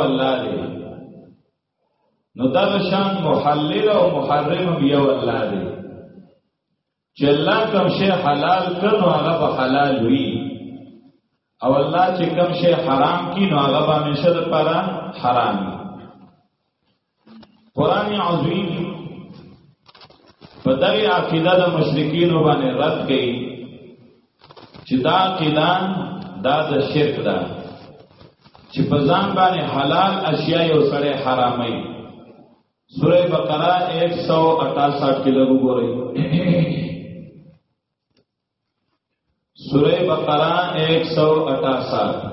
الله دی نو دا شان محلل او محرم بیا الله دی چې الله کوم شی حلال کړو هغه به حلال وي او الله چې کوم شی حرام کړي نو هغه به همیشه لپاره حرام وي قران عظیم په دغه عقیده د مشرکین باندې رد کړي چې دا عقیده دا د شرک ده چې په ځان باندې حلال اشیاء او سره حرامي سوره بقره 168 کې لګو ګورئ سوره بقره 168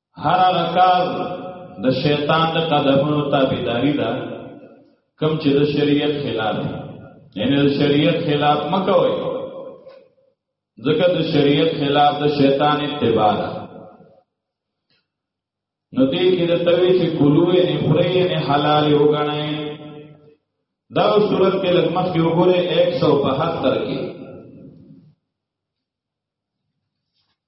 هر هغه کار د شیطان د قدمونو تابعداري ده کم چې د شریعت خلاف یعنی د شریعت خلاف مکوئ ځکه د شریعت خلاف د شیطان اتباع ده نو دې کې د توی چې کلو یې نه خوري یې نه حلال یو غنئ دا صورت کې لګمخ کې وګوره 172 کې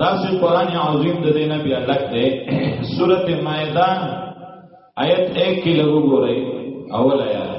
دا سه قران عظیم د دینه بیا لک ده سورته مائده آیت 1 کې لګو ګورئ اول آیات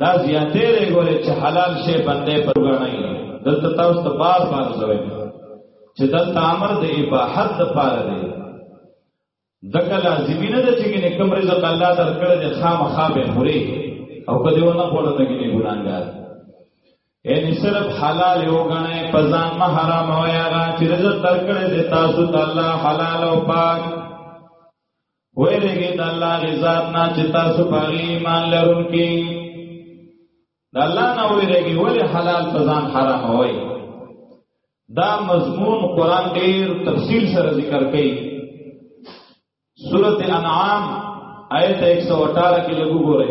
دا زیاتې دی ګورې چې حلال شی بندې پر غنای دلته تاسو ته بار بار زوي چې دلته امر د اباحت د پاره دی دغه لازمي نه ده چې ګنې کوم رزق الله درکړي د خامخا به خوري او کدی ونه خوړل نه ګنې ګناګار یعنی صرف حلال یو غنه پزان ما حرام او یاغا چې رزق درکړي د تاسو ته الله حلال او پاک ویلګی د الله غزاد نه چې تاسو په ایمان لرونکي د الله نه ویلګی ولې حلال په ځان حرام وای دا مضمون قران ډیر تفصیل سره ذکر کړي سورته انعام آیت 118 کې لګو ګورئ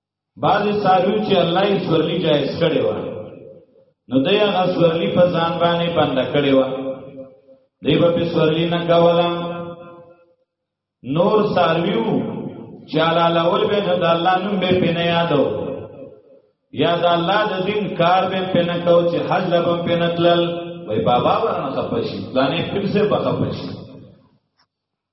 بعضې ساروی چې الله یې سورلي جایز کړې وه نو دی هغه سورلي په ځان باندې بنده کړې وه دی به پې سورلي نه کوله نور ساروي وو چې حلالول به نو د الله نوم به پې نه یادو یا د الله د دین کار به پې نه کو چې حج له به پې نه تلل وای بابا ورنه خپه شي پلانې پیر سه به خپه شي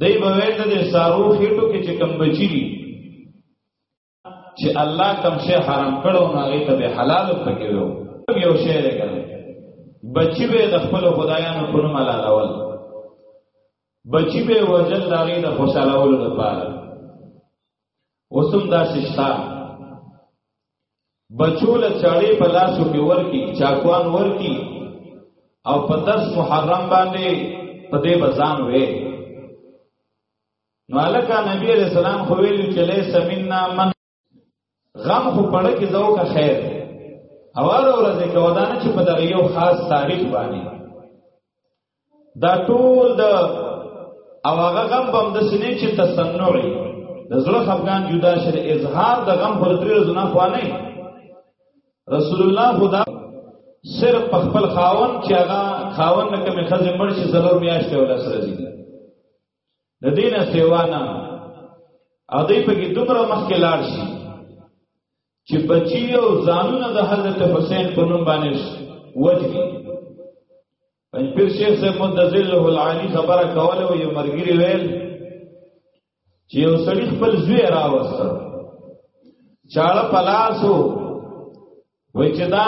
دای به ویل د سارو خېټو کې چې کم بچی دي چې الله کم شی حرام کړو نه هغه ته به حلال پکې وو یو شی لګل بچی به د خپل خدایانو په نوم حلالول بچی به وجل داغې د خوشالولو لپاره اوسم دا سشتا بچو له چړې په لاسو کې ورکی چاکوان ورکی او په 10 محرم باندې په دې بزان وې نو الکه نبی علیہ السلام خو ویل چې له سمنا من غم خو پړه کې زو کا خیر اور اور ځکه ودانه چې په دغه یو خاص تاریخ باندې دا ټول د او هغه غم بم د سینې چې تصنعي د زړه خفقان جدا شر اظهار د غم پر درې زنا خو نه رسول الله خدا صرف په خپل خاون چې هغه خاون نه کوم خزه مرشي زلور میاشته ولا سره دي د دین سیوا نه او دې په کې دومره مخکې لاړ شي چې بچی او ځانونه د حضرت حسین په نوم باندې وځي پنځپیر شیخ صاحب مدذله العالی خبره کوله او یو مرګری ویل چې یو سړی خپل زوی راوسته چاړه پلاسو وای چې دا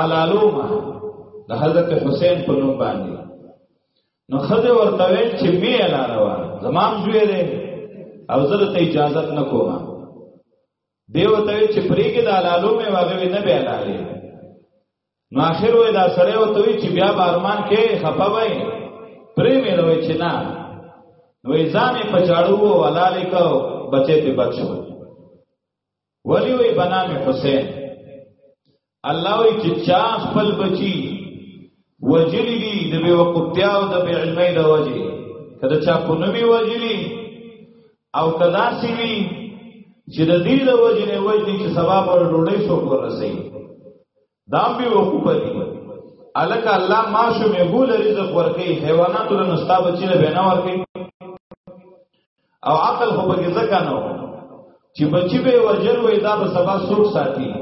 علالومه د حضرت حسین په نوم باندې نو خزه ورته ویل چې می اعلانه وا زمام زوی دی او زه ته اجازه نه کوم دیو ته چې پریګه د علالو مې واغې نه به اعلانه نو اخر وې دا سره وته چې بیا بارمان کې خپه وای پرې مې وروي چې نه نو ځانې پچاړو ولاله کو بچې ته بچو ولی وی بنام حسین الله وی چې چا خپل بچی وجلی دی د بی وقفتیا او د بی علمی د وجی کله چا په نومي وجلی او کدا سی وی چې د دې د وجنه وجنه چې سبب ور ډوړې شو ورسې دا به وقوف دي الک الله ما شو مې ګول رزق ورکي حیوانات له نستا بچی له بنا ورکي او عقل خو به ځکه نه چې بچی به وجل وې دا به سبا سوق ساتي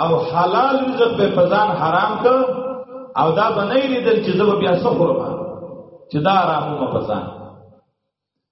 او حلال رزق به فزان حرام ک او دا بنې لیدل چې زه بیا سفر ما چې دا آرامو مفزان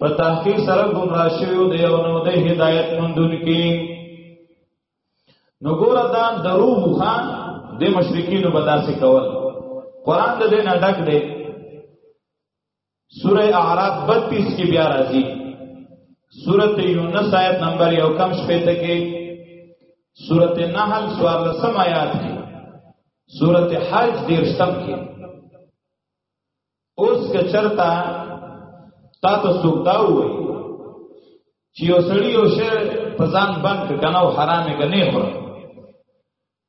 په تحقیق سره گمراه شوی دی او نو د هدایت مندون کې نو ګور دا درو خان د مشرکین په داسې کول قران د دې نه ډک دی سوره اعراف 32 کې بیا راځي سوره یونس آیت نمبر یو کم شپه ته کې سوره نحل سوار لسم آیات کې سوره حج دیر سم کې اوس که چرتا تا ته څوک دا وایي چې یو سړی یو شی په ځان باندې کنه او حرام یې کنه خور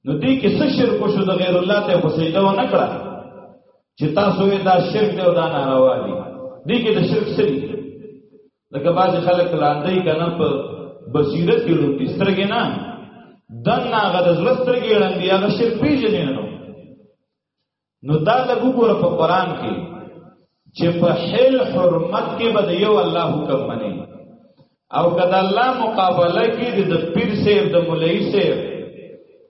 نو دې کې څه شرک شو د غیر الله ته په سجده و نه کړه چې تاسو یې دا شرک دی او دا ناروا دی دې کې د شرک سری لکه بعض خلک لاندې کنه په بصیرت کې لوټي سترګې نه دنا غد زړه سترګې لاندې هغه شرک پیژنې نه نو دا لګو ګور په قران کې چې په حل حرمت کې به یو الله حکم مني او کله الله مقابله کې د پیر سیب د مولای سیب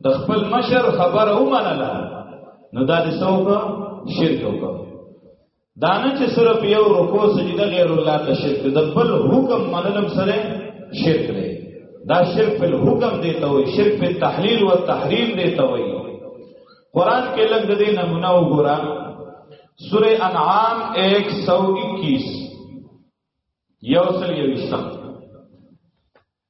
د خپل مشر خبره ومنله نو دا د څوک شرک وکړ دا نه چې صرف یو رکوع سجده غیر الله ته شرک دی د بل حکم منلم سره شرک دی دا شرک په حکم دی ته وي شرک په تحلیل او تحریم دی ته وي قران کې لږ د دې نمونه وګوره سوره انعام 121 یو سل یو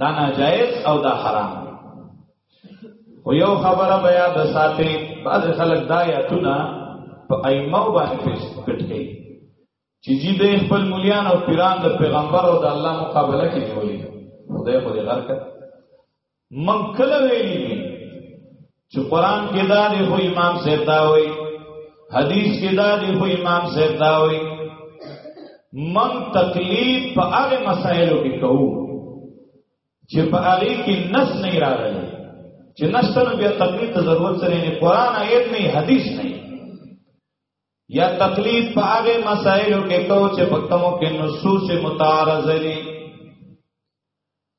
دا ناجائز او دا حرام دی خو یو خبره بیا د ساتي بعض خلک دا یاتونه په ائمه باندې پیش پټ کړي چې جی د خپل مليان او پیران د پیغمبر او د الله مقابله کې نیولې خدای خو دې غرق من کله ویلي چې قران کې دا دی خو امام صاحب دا وایي حدیث کې دا دی خو امام صاحب دا وایي من تقلید په هغه مسایلو کې کوو چې په هغه کې نس نه راغلی چې نس ته بیا تقلید ته ضرورت سره نه قران آیت نه حدیث نه یا تقلید په هغه مسایلو کې کوو چې په کومو کې نصوص متعارض دي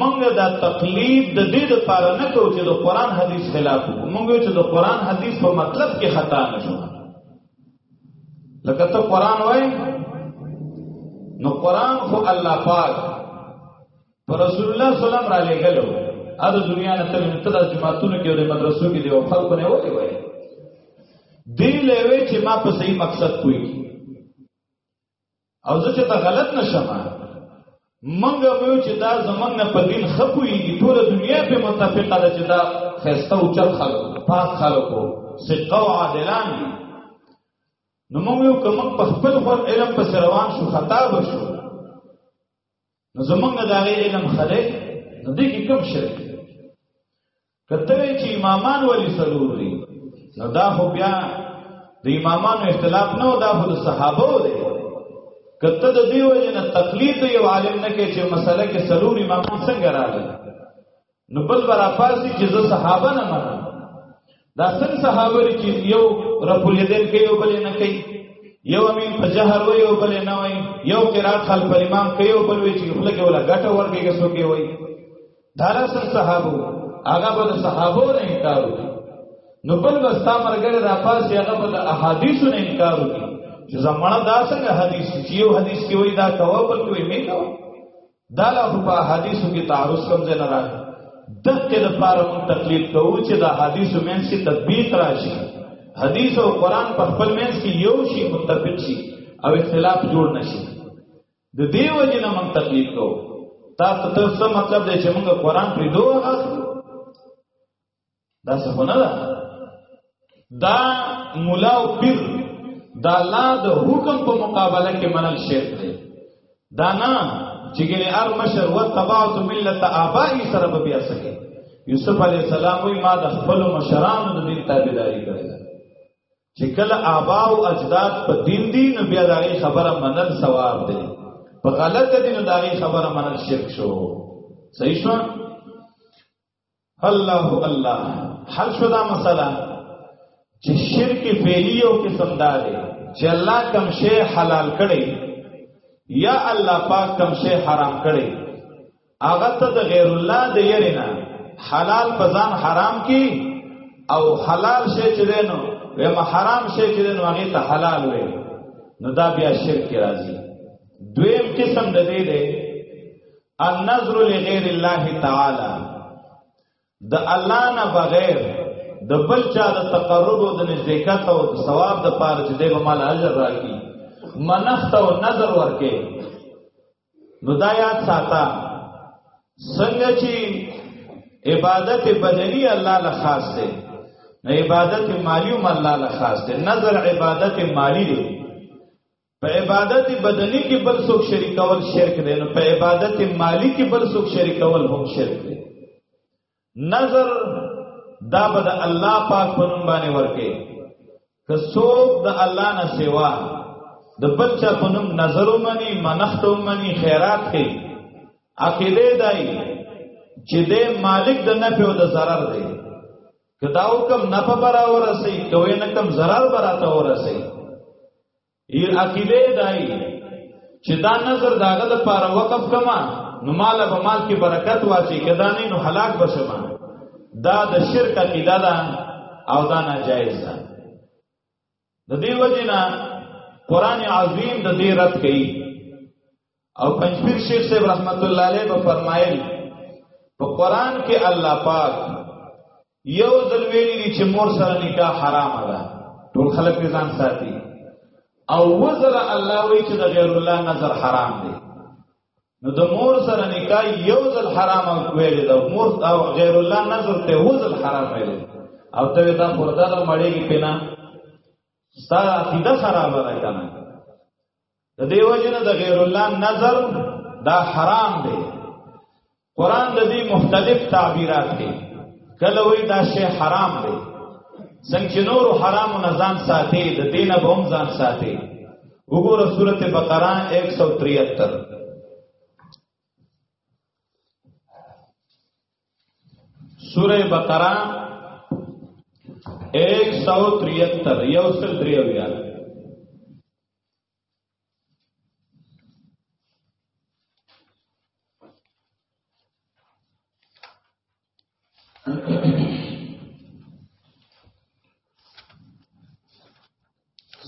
موږ دا تقلید د دې لپاره نه کوو چې د قران حدیث خلاف وکړو موږ چې د قران حدیث په مطلب کې خطا نه شو لکه ته قران وای نو قران خو الله پاک پر رسول الله صلی الله علیه وسلم را لګلو ا د دنیا نه تر ته د جماعتونو کې د مدرسو کې دی او خلکو نه وای وای دی لوي چې ما په صحیح مقصد کوی او زه چې ته غلط نشم منګه ویو چې دا زمنګ نه په دین خپويږي ټول دنیا په متفقه ده چې دا خسته او چل خلک پاک خلکو ثقه او عادلان دي نو موږ یو کوم په خپل خور علم په روان شو خطا بشو نو زمونږ د هغې علم ښه دی نو دې کې کوم شرک دی که ته وایې چې امامان ولې څلور دي نو دا خو بیا د امامانو اختلاف نه و دا خو د صحابه و دی که ته د دې وجې نه تقلید د یو عالم نه کوې چې مسله کې څلور امامان څنګه راغلي نو بل برا پاسي چې زه صحابه نه منم دا څنګه صحابه لري چې یو رب الیدین کوي او بل نه کوي یو امین په جهر وي او بل نه وي یو قرات خلف امام کوي او بل وی چې خپل کې ولا ګټه ورګي کې سو کې وي دا څنګه صحابه هغه به صحابه نه انکار وکړي نو بل وستا مرګره را پاسي هغه به احادیث نه انکار وکړي چې زمړه دا څنګه حدیث چې یو حدیث کې وي دا کوه بل کې وي نه کوه دا له په حدیثو کې تعارض کوم ځای نه راځي دغه لپاره مون تقلید کوو چې دا حدیثو مینس کې تطبیق راشي حدیث او قران په خپل مینس کې یو شی متفق شي او اختلاف جوړ نشي د دې وجه نه مون تقلید کوو تا ته څه مطلب دی چې موږ قران پرې دوه اخلو دا څه خو نه ده دا مولا او پیر دا لا د حکم په مقابله کې منل شرک دی دا نه چې ګنې ار مشر و تبعت ملت آبائی سره به بیا سکے یوسف علیہ السلام وی ما د خپل مشرانو د دین تابعداري کړې ده چې کله آبا او اجداد په دین دی نو بیا دا خبره منل ثواب دی په غلط دین دا خبره منل شرک شو صحیح شو الله الله حل شو دا مسله چې شرک فعلی او قسم دا دی چې الله کوم شی حلال کړي یا الله پاک کوم شی حرام کړي هغه ته د غیر الله د یرینا حلال په ځان حرام کی او حلال شی چې دینو و حرام شی چې دینو هغه ته حلال وي نو دا بیا شرک راځي دویم قسم د دې دی النظر لغیر الله تعالی د الله نه بغیر د بل چا د تقرب او د نزدېکت او د ثواب د پاره چې د مال اجر راکړي منښت او نظر ورکې نو دا یاد ساته څنګه چې عبادت بدنی الله له خاص دی نه عبادت مالی هم الله له خاص دی نظر عبادت مالی دی په عبادت بدنی کې بل څوک شریکول شرک دی نو په عبادت مالی کې بل څوک شریکول هم شرک دی نظر دا به د الله پاک په نوم باندې ورکه که څوک د الله نه سیوا د بل چا په نوم نظر ومني منښت ومني خیرات کوي عقیده دای چې د مالک د نفع او د ضرر دی که دا حکم نفع برابر سي کوي نه کم ضرر برابر سي ای عقیده دای چې دا نظر داغه د پاره وقف کما نو مال به مال کې برکت واچي کدا نه نو هلاک بشما دا د شرک عقیده ده او دا ناجایز ده د دې وجه نه قران عظیم د دې رد کړي او پنځپیر شیخ صاحب رحمت الله علیه په فرمایل په قران کې الله پاک یو ځل ویلي دي چې مور سره نکاح حرام ده ټول خلک دې ځان ساتي او وزل الله وی چې د غیر الله نظر حرام دی نو د مور سره نکاح یو ځل حرام ویل دا مور او غیر الله نظر ته وزل حرام ویل او ته دا پرده د مړېږي پینا ستا عقیده خراب ده کنه د دیو جن د غیر الله نظر دا حرام دی قران د دې مختلف تعبیرات دی کله وی دا شی حرام دی څنګه چې نور حرام نه ځان ساتي د دین به هم ځان ساتي وګوره سورته بقره 173 سوره بقره 173 یو سل دریو یاد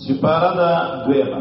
سپاره دا دویمه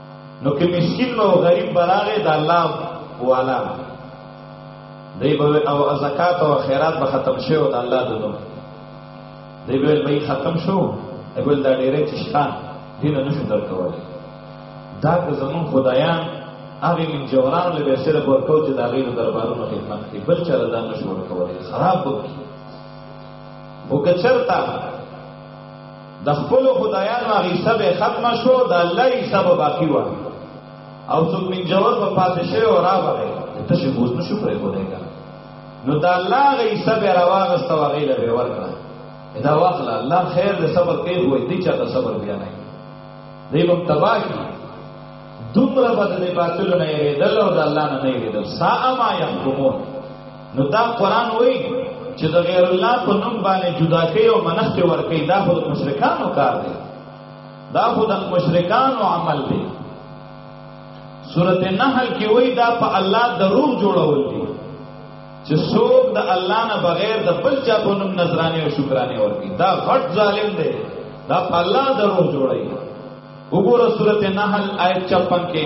نو کې مسكين او غریب براغه د الله والا دی به او زکات او خیرات به ختم شي او د الله دنو دی به به ختم شو ایبل دا ډیره چشتان دین نه شو درکول دا که زمون خدایان هغه من جوران له به سره ورکو چې دا غیر دربارونو خدمت کوي بل چا دا نه شو ورکول خراب وکړي وکچرتا د خپل خدایانو هغه سبه ختم شو د الله یې سبه باقی و او څوک من جواب په پاتې شوی او راغی ته شي بوز نشو پرې کولای نو د الله غي سبه راواغست او غي له ورکړه دا واخلا الله خیر دې صبر کوي وې دې چا ته صبر بیا نه دی په تبا کی دومره بدلې باطل نه یې دل او د الله نه نه یې دل سا ما یحکمون نو دا قران وای چې د غیر الله په نوم باندې جدا کوي او منښت ور کوي دا خو د مشرکانو کار دی دا خو د مشرکانو عمل دی سورته نحل کې وای دا په الله دروغ جوړول دي چې څوک د الله نه بغیر د بل چا په نوم نظرانه او شکرانه ورکړي دا غټ ظالم دی دا په الله دروغ جوړي وګوره سورته نحل آیت 56 کې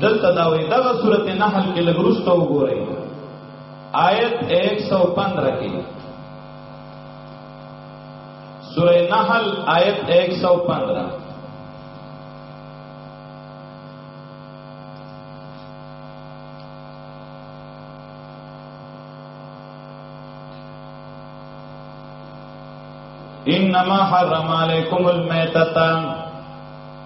دلته دا وی دغه سورته نحل کې لګرسته وګورئ آیت 115 کې سورہ نحل آیت 115 انما حرم علیکم المیتتان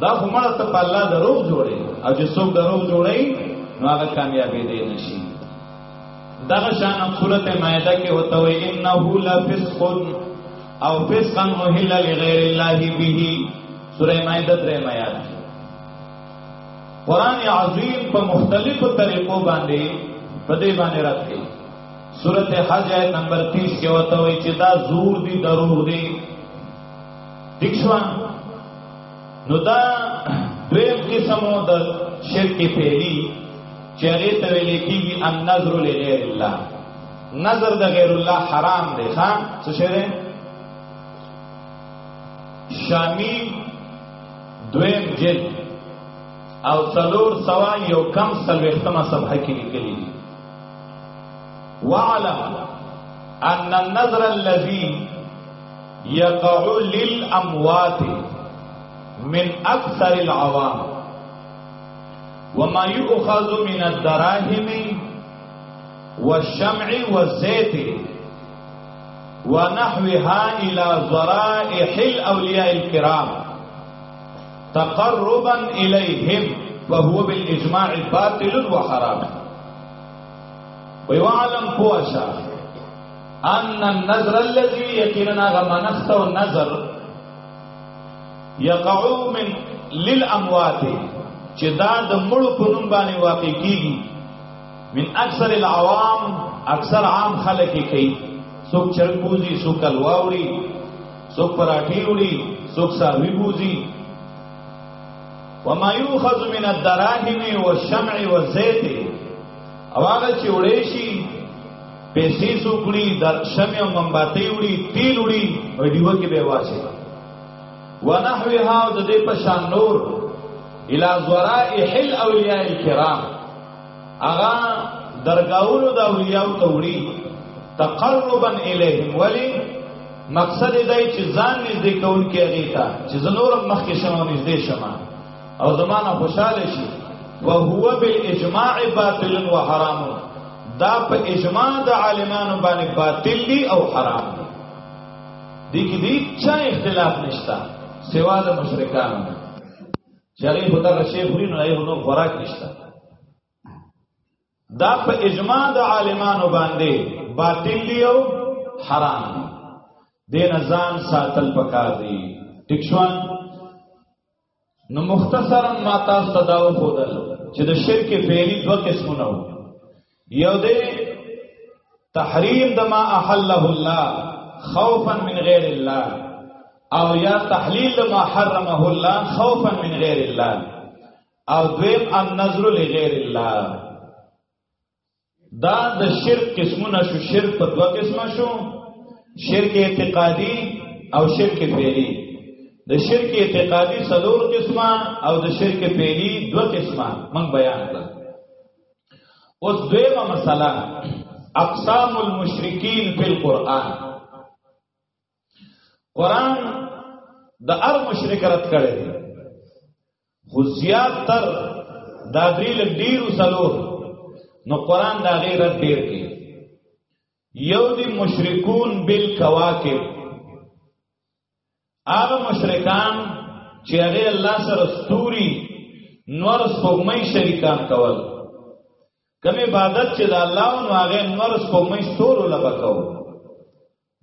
دا خو مړه ته په الله دروغ جوړي او چې څوک دروغ جوړي نو هغه کامیابې دی نشي دغه شان سورته مائده کې وته وي انه لفسق او فسقا اهل لغیر الله به سوره مائده درې آیات قران عظیم په مختلفو طریقو باندې په دې باندې راځي سورته حج آیت نمبر 30 کې وته وي چې دا زور دي ضرور دي دښوا نو دا دویم قسم د شرک پهلی چې هغه ته ویل کېږي ان نظر لغیر الله نظر د غیر الله حرام دی ښا څه شی دی شامی دویم جلد او څلور سوا یو کم سلوختمه صفحه کې لیکلي دي وعلم ان النظر الذي يقع للاموات من اكثر العوام وما يؤخذ من الدراهم والشمع والزيت ونحوها الى ذرائح الاولياء الكرام تقربا اليهم وهو بالاجماع باطل وحرام ويعلم قوشا ان النظر الذي يقيننا غمنخت النظر يقع من للاموات چې دا د مړو په نوم باندې واقع کیږي من اکثر العوام اکثر عام خلک کوي څوک چرګ بوزي څوک کلوا وړي څوک پراټي وړي څوک ساوي بوزي وما يؤخذ من الدراهم والشمع والزيت او هغه چې وړې شي پیسې سوکړي د شمع او منباتې وړي تیل وړي او دیو کې به واسي ونحوها د دې په شان نور الى زرائح الاولیاء الكرام اغا درگاہونو د اولیاء ته وړي تقربا الیهم ولی مقصد دای چې ځان نږدې کول کې هغه ته چې زنور مخکې شمه نږدې شمه او زمانہ خوشاله شي وهو بالاجماع باطل وحرام دا په اجماع د عالمانو باندې باطل دي او حرام دي دي کې دي چا اختلاف نشتا سوا د مشرکانو چری په دغه شی خوري نه یو نو خوراک نشتا دا په اجماع د عالمانو باندې باطل دی او حرام دی دین ځان ساتل پکار دی ټیک شوان نو مختصرا ما تاسو ته دا وښودل چې د شرک فعلی دوه قسمونه وو یو دی تحریم د ما احله الله خوفا من غیر الله او یا تحلیل ما حرمه الله خوفا من غیر الله او دویم النظر لغیر الله دا د شرک قسمونه شو شرک په دوه قسمه شو شرک اعتقادي او شرک فعلی د شرک اعتقادي څلور قسمه او د شرک فعلی دوه قسمه موږ بیان کړل اوس دویمه مسله اقسام المشرکین فی القرآن قران د ار مشرک رد کړي دي خو زیات تر دا درې لږ ډیر وسلور نو قران دا غیر رد ډیر کوي یو دی مشرکون بالکواکب هغه مشرکان چې هغه الله سره ستوري نور سپوږمۍ شریکان کول کوم عبادت چې د الله او هغه نور سپوږمۍ ستورو لبکاو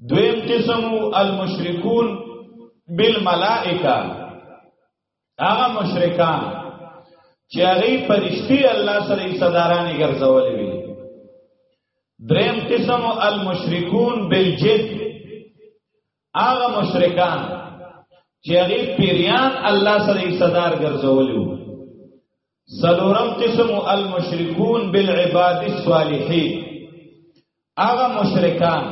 دویم قسم المشرکون بالملائکه هغه مشرکان چې هغه پرشتي الله سره صدارانه ګرځولې وي دریم قسم المشرکون بالجد هغه مشرکان چې هغه پیریان الله سره صدار ګرځولې وي سلورم قسم المشرکون بالعباد الصالحین هغه مشرکان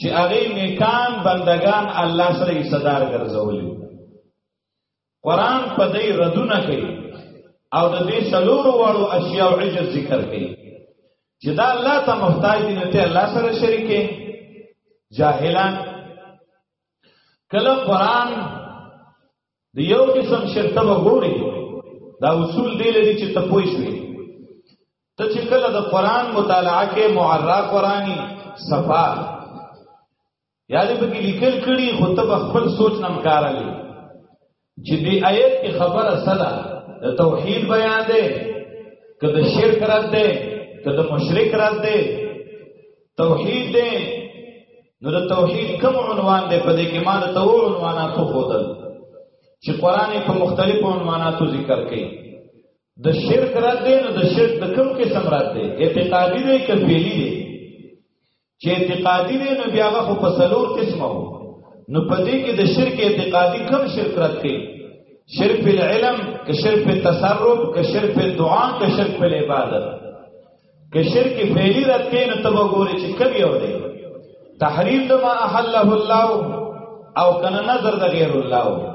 چې هغه نیکان بندگان الله سره صدر ګرځولي قران په دې ردونه کوي او د دې سلور وړو اشیاء او عجز ذکر کوي چې دا الله ته محتاج دي نو ته الله سره شریکې جاهلان کله قران د یو قسم شرط به ګوري دا اصول دی لري چې ته پوه شې ته چې کله د قران مطالعه کې معرا قرآني صفا یا دې په کې لیکل کړي خو ته خپل سوچ نم کار لې چې دې آیت کې خبره سره د توحید بیان ده کده شرک رد ده کده مشرک رد ده توحید ده نو د توحید کوم عنوان دی په دې کې ما د تو عنوانات وکړل چې قران په مختلفو عنواناتو ذکر کړي د شرک رد دی نو د شرک د کوم قسم رد دی اعتقادي دی که فعلی دی چې اعتقادي دی نو بیا هغه په سلور قسمه وو نو په دې کې د شرک اعتقادي کوم شرک رد کړي شرک په علم که شرک په تصرف که شرک په دعا که شرک په عبادت که شرک فعلی رد کې نو تبو ګوري چې کوم یو دی تحریم د ما احله الله او کنه نظر د غیر الله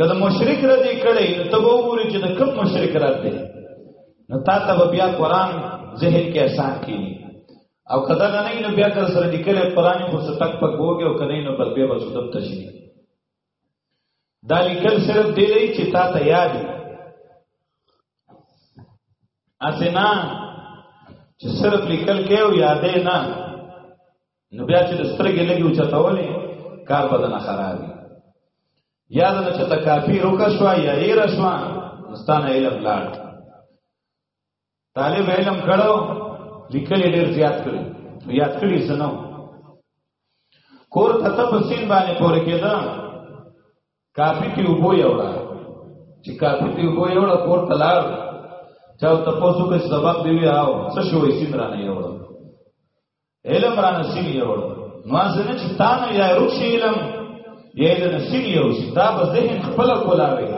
کله مشرک رد کړي نو تبو ګوري چې د کوم مشرک رد دی نو تا ته بیا قران ذهن کې احسان کیږي او کدا نه نو بیا تر سره لیکل قران خو ستک پک وګي او کنه نو بل بیا وسو دم تشي دا لیکل صرف دی چې تا ته یاد وي اسنا چې صرف لیکل کې او یادې نه نو بیا چې سترګې لګي او چتاولې کار بدن خرابي یاد نه چې تکافی روکا شو یا یې را شو مستان علم لاړ طالب علم کړو لیکل ډیر زیات کړو یاد کړی سنو کور ته تپسین باندې پورې کېده کافی ته وبو یوړه چې کافی ته وبو یوړه کور تلار چا ته پوسو کې سبق دی وی او څه شوې سین را نه یوړه علم را نه سین یوړه نو ځنه چې تا نه یا رخصي علم یې د نصیب یو چې دا به ذهن خپل کولاوي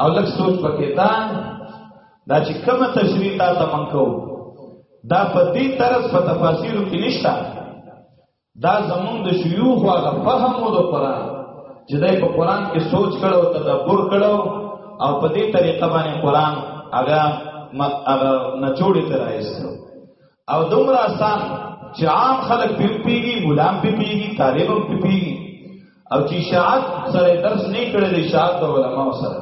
او لږ سوچ پکې تا دا چې کومه تشریح تا ته منکو دا په دې طرز په تفاسیر کې نشته دا زمونږ د شيوخ هغه فهم و د قران چې دای په قران کې سوچ کړو تدبر کړو او په دې طریقه باندې قران هغه هغه نچوړې تر راځو او دومره آسان چې عام خلک په پیږي مولام په پیږي طالب په پیږي او چې شاعت سره درس نه کړي د شاعت او علماء سره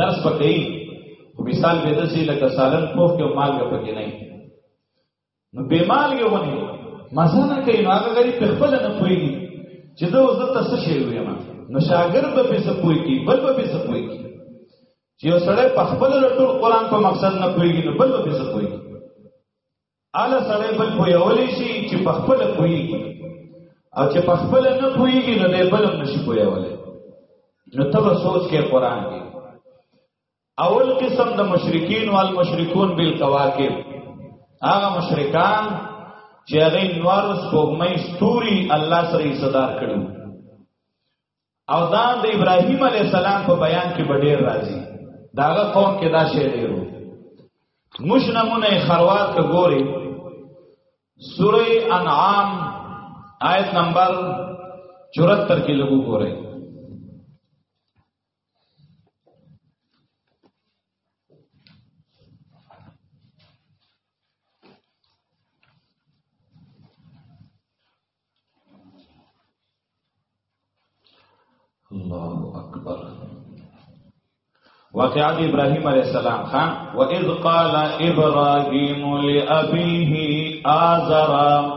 درس پکې مثال به دسی لکه سالن پوخ کې مال پکې نه نو به مالګه ونی مزه نه کوي نو هغه غریب په خپل نه پويږي چې دا اوس دلته څه شی وي ما نو شاګرد به په څه پويږي بل به په څه پويږي چې یو سړی په خپل ټول قران په مقصد نه پويږي نو بل به په څه پويږي اله سړی بل پويولې شي چې په خپل پويږي او چې په خپل نه پويږي نو دی بل هم نشي پويولې نو تب سوچ کې قران کې اول قسم د مشرکین او المشرکون بالکواکب هغه مشرکان چې هغه نور سپوږمۍ ستوري الله سره صدر کړو او دا د ابراهیم علی السلام په بیان کې ډېر راځي داغه قوم کې دا شی ډېرو مش نمونه خروات ته ګوري سوره انعام آیت نمبر 74 کې لګو ګورئ الله أكبر واقعات إبراهيم عليه السلام خان وإذ قال إبراهيم لأبيه آزرا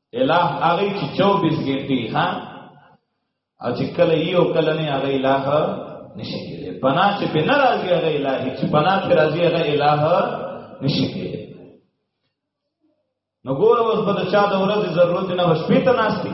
الہ هغه چې 24 ګټي ها او چې کله یو کله نه هغه الہ نشي کېږي پنا چې په ناراضي هغه الہ چې پنا په راضي هغه الہ نشي کېږي نو ګوره اوس په چا د ورځې ضرورت نه وشپې ته ناشتي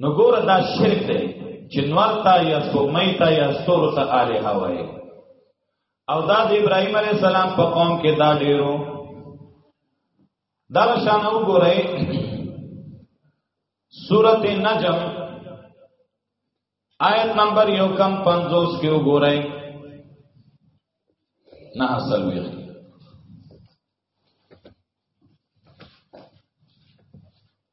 نو ګور دا شرک دی چې نور تا یا سومې تا یا ستور ته اله هواي او دا د ابراهيم عليه السلام په قوم کې دا ډیرو دا شان وګورئ سورت نجم آیت نمبر یو کم پنزوس کې وګورئ نه حاصل ویږي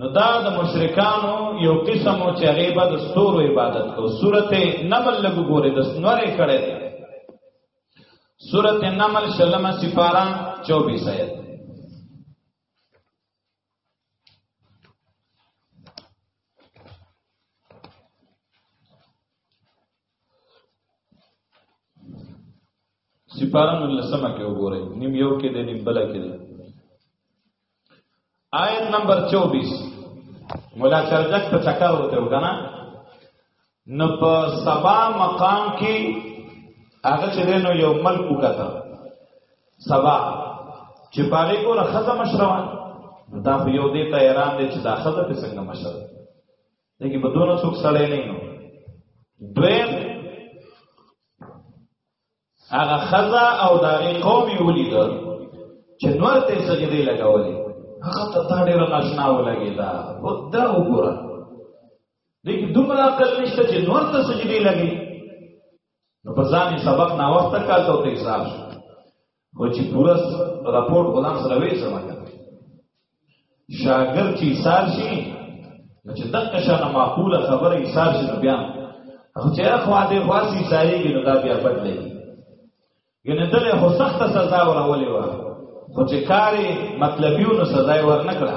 نو دا د مشرکانو یو قسم او چې غیبه د ستورو عبادت کو سورته نمل لګو ګوره د سنورې کړه ده سورته نمل شلمه سپارا 24 آیت سپارم لسمه کې وګورئ نیم یو کې دی نیم بل کې دی آیت نمبر 24 مولا چرجک په چکر وته وګنا نو په سبا مقام کې هغه چې نو یو ملک وکړه سبا چې پاره کو رخصه مشروان دا په یو دې ته ایران دې چې دا خزه په څنګه مشر دغه په دونو څوک سره نه نو دویم هغه خزا او دغه قومي ولید چې نور ته سجدي لګولې هغه ته تا ډیر ناشنا ولګی دا بودا وګوره دغه دومره عقل نشته چې نور ته سجدي لګي نو په ځان سبق نا وخت کاته ته حساب شو خو چې پوره راپورټ غلام سره وې سم کړ شاګرد چې ایثار شي چې دغه شانه معقوله خبره ایثار شي نو بیا خو چې اخوا دې خاصي ساريږي نو دا بیا پټ لګي ګنې دله هو سخت سزا ورولې و خو چې کاری مطلبیونو سزا ورنکړه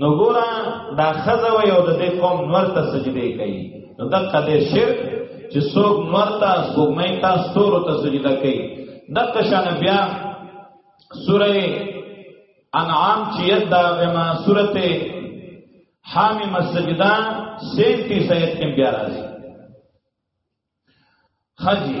نو ګورا دا خزه وي او د دې قوم نور ته سجده کوي نو دا قد شرک چې څوک نور ته سومې ته ستور ته سجده کوي دا قشان بیا سوره انعام چې دا غما سوره حامی مسجدہ سینتی سید کم بیا راځي خجی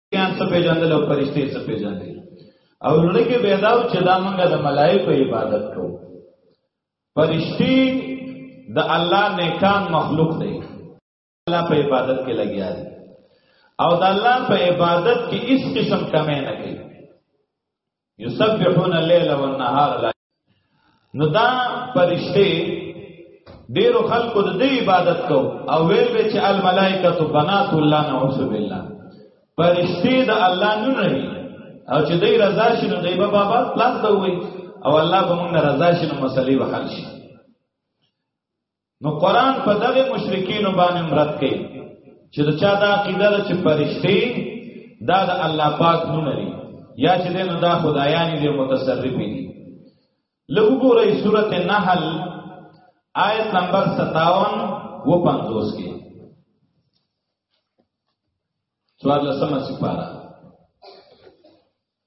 بیان څه پیژندل او فرشتي څه پیژندل او لړګي بيداو چې دا موږ د ملائکه عبادت کوو فرشتي د الله نیکان مخلوق دی الله په عبادت کې لګیا دي او د الله په عبادت کې هیڅ قسم کمی نه کوي یسبحون الليل والنهار لا نو دا پرشته ډیرو خلکو د دې عبادت کو او ویل به چې الملائکه بنات الله نعوذ بالله پرشته د الله نه نه او چې دې رضا شي نو دې به بابا پلاس ته وي او الله به موږ رضا شي نو مسلې به حل شي نو قران په دغه مشرکین باندې مراد کوي چې دا چا دا عقیده چې پرشتي دا د الله پاک نوم لري یا چې دین دا خدایان دي متصرف دي لږ ګورئ سورته نحل آیت نمبر 57 و 50 کې څوار لسمه سپاره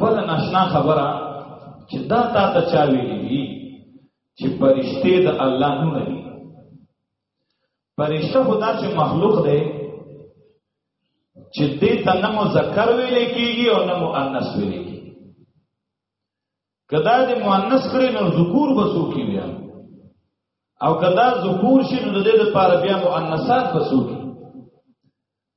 بل ناشنا خبره چې دا تا ته چا ویلي دي چې پرشته د الله نوم دي پرشته خدا چې مخلوق دی چې دې ته نه مذکر ویل کېږي او نه مؤنث ویل کېږي کدا دې مؤنث کړي نو ذکور بسو کې بیا او کدا ذکور شي نو دې لپاره بیا مؤنثات بسو کې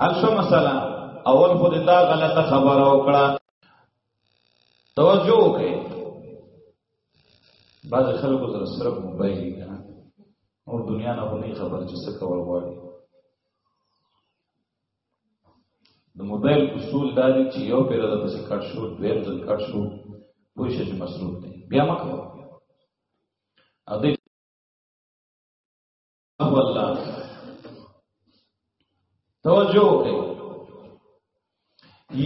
حل شو مسله اول خو دې تا غلطه خبره وکړه توجه وکړئ بعض خلکو سره صرف موبایل دی کنه او دنیا نه نه خبر چې څه کول غواړي د موبایل اصول دا دي چې یو پیر د پسې کټ شو دویم ځل کټ شو پوه شي چې مصروف دی بیا مکو ا دې الله توجه وکړئ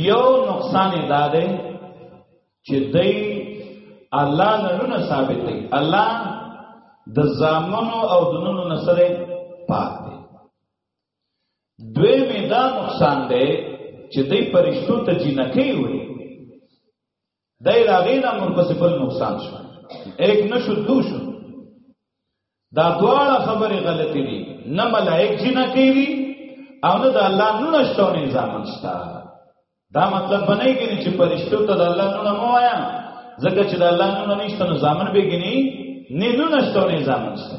یو نقصان دا دی چې دای الله نړونه ثابت دی الله د زامنو او دنونو نسره پاک دی دوی می دا نقصان دی چې دای پرشتو ته جنکی وي دای راغی نه مرپسې بل نقصان شو ایک نشو دو شو دا دواړه خبرې غلطې دي نه ملائک جنا کوي او نه د الله نونه شته نه ځامن شته دا مطلب بنای کینی چې پرشتو ته د الله نونه مو وایا ځکه چې د الله نونه نشته نو ځامن به کینی نه نونه شته نه ځامن شته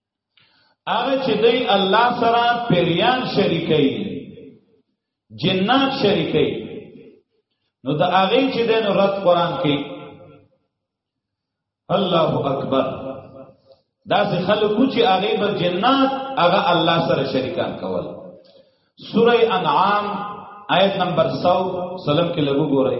هغه چې دی الله سره پیریان شریکي جنات شریکي نو دا هغه چې دین رد قران کې الله اکبر دا سه خلکو چې هغه بر جنات هغه الله سره شریکان کول سوره انعام آیت نمبر 100 سلام کې لګو ګورئ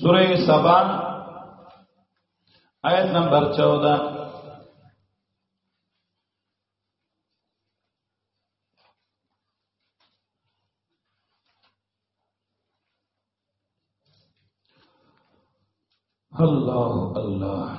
سوره سبا آیت نمبر 14 الله الله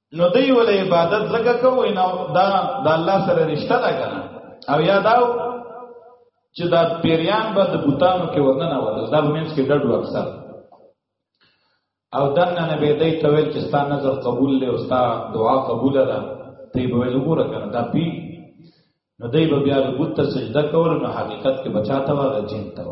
نو دی ول عبادت زکه کوو نو دا د الله سره رشتہ ده کنه او یا دا چې دا پیریان به د بوتانو کې ورننه ورز دا مینس کې ډډ اکثر او دنه نبی دی ته ویل چې ستا نظر قبول له او ستا دعا قبول ده ته به ویل وګوره کنه دا پی نو دی به بیا د بت سجده کول نو حقیقت کې بچاته و جن ته و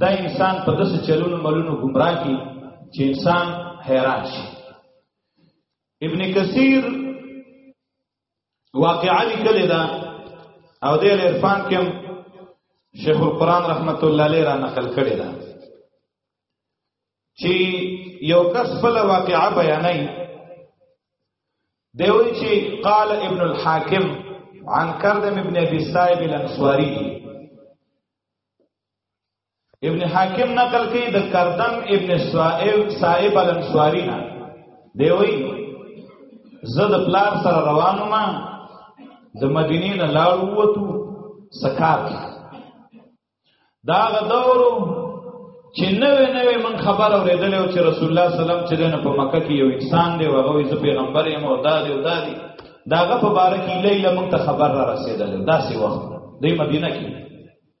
دا انسان په داسې چلونو ملونو گمراه کی چې انسان حیران شي ابن کثیر واقعا لیکلی دا او د عرفان کې شیخ القران رحمت الله علیه را نقل کړی دا چې یو کس بل واقعا بیانای دی وی چې قال ابن الحاکم عن کردم ابن ابي صائب الانصاري ابن حاکم نقل کوي د کردم ابن سوائب صاحب الانصاری نه دی وی زه د پلار سره روانو ما د مدینې نه لاړ ووتو سکار دا غدورو چې نوې نوې من خبر اورېدل او چې رسول الله سلام چې دنه په مکه کې یو انسان دی او هغه یې پیغمبر یې مو دا دی او دا دی داغه په باره کې لیله مونږ ته خبر را رسېدل داسې وخت دی مدینه کې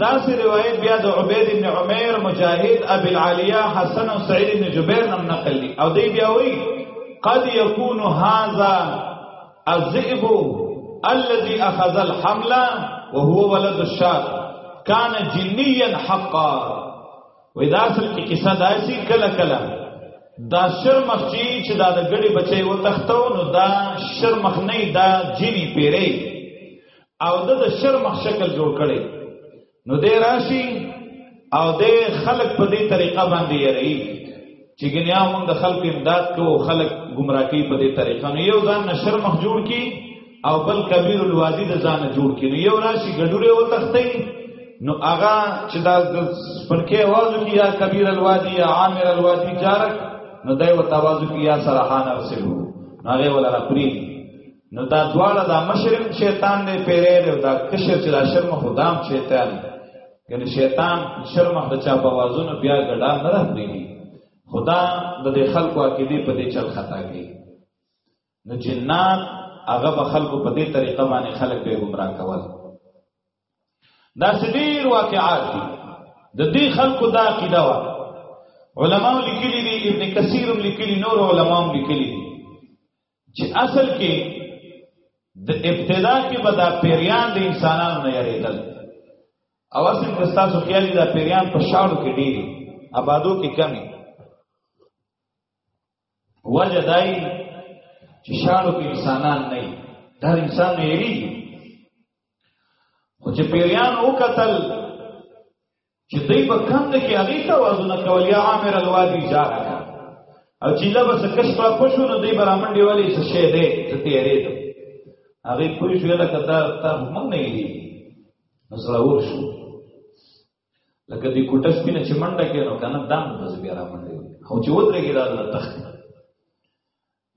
دا سی روایت بیا د عبید ابن عمیر مجاهد ابي العالیه حسن او سعید ابن جبیر نم نقل دي او دی بیا وی قد یکون هذا الذئب الذي اخذ الحمل وهو ولد الشاق كان جنيا حقا ودا اصل کې قصه داسي کله کله دا شر مخ چی چې دا د ګړي بچي و تختو نو دا شر مخ نه دا جینی پیری او د د شرم شکل جوړ کړي نو دې راشي او دې خلق په دې طریقه باندې یری چې ګنیا موږ د خلق امداد کو خلق گمراه کی په دې طریقه نو یو ځان نشر مخ جوړ کی او بل کبیر الوادی د ځان جوړ کی نو یو راشي ګډوره و تختې نو هغه چې دا پرکې आवाज کی یا کبیر الوادی یا عامر الوادی جارک نو دای و تواضع کی یا سرحان رسول هغه ولا پری نو دا دواړه دا مشرم شیطان دی پیری دی دا کشر چې دا شرم خدام شیطان یعنی شیطان شرم د چا په وازونو بیا ګډا نه راځي خدا د دې خلکو عقیده په دې چل خطا کوي نو جنات هغه به خلکو په دې طریقه باندې خلک به گمراه کول دا سدیر واقعات دي د دې خلکو دا عقیده وا علماء لیکلي دي ابن کثیر لیکلي نور علماء لیکلي دي چې اصل کې د ابتدا کې به دا پیریان د انسانانو نه یریدل او اصل کې تاسو خیالي دا پیریان په شاړو کې ډېری آبادو کې کمی وجه دای چې شاړو کې انسانان نه وي دا انسان نه یریږي خو چې پیریان وکتل چې دوی په کند کې هغه توازن کول یا عامر الوادی جاره او چې لا بس کښ په پښو نو دوی برامن دی والی څه شه دی څه تیرې ده هغه پوه شو لکه دا تا موږ نه دی نسل اور شو لکه دې کوټه سپینه چې منډه کې نو کنه دام د بیا را منډه او چې ودرېږي دا د تخت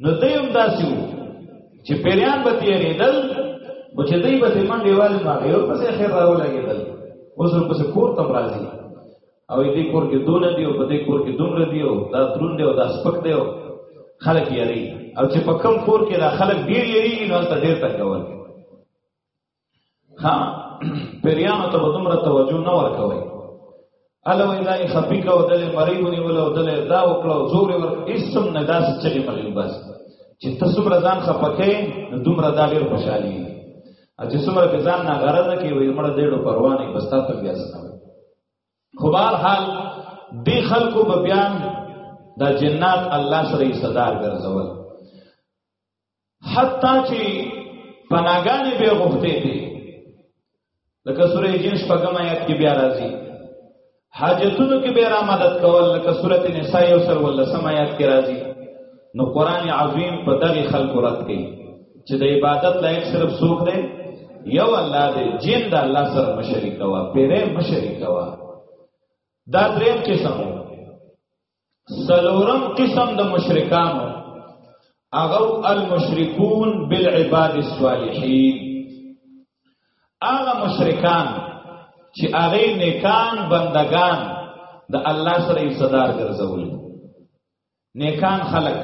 نو دوی هم داسې وو چې پیریان به تېرېدل نو چې دوی به منډې والي نو هغې ورپسې خیر راولګېدل اوس ورپسې کور ته راځي او دې کور کې دونه دی او په دې کور کې دومره دی او دا ترون دی او دا سپک دی او خلک یې او چې په کم کور کې دا خلک ډېر یېرېږي نو هلته ډېر تنګول ها پریانو ته دومره توجه نه ورکوي الا وی دا خپي کو دل مریب نیول او دل دا وکړو زور ور اسم نه داس چلی مریب بس چې تاسو پر ځان خپکه نو دومره دا ډیر خوشالي چې څومره په ځان نه غرض کې وي مړه ډېرو پروا نه بس تاسو بیا څه خو بهر حال دی خلکو په بیان دا جنات الله سره صدر ګرځول حتی چې پناګانې به غوښتې دي لکه سورې جن شپږم آیات کې بیا راځي حاجتونو کې به را مدد کول لکه سورې نساء یو سر ول سم آیات کې راځي نو قران عظیم په دغه خلق رات کوي چې د عبادت لایق صرف څوک دی یو الله دی جن د الله سره مشرک وا پیره مشرک وا دا دریم قسم سلورم قسم د مشرکانو اغو المشرکون بالعباد الصالحین اغه مشرکان چې اغه نیکان بندگان د الله سره صدر ګرځول نیکان خلق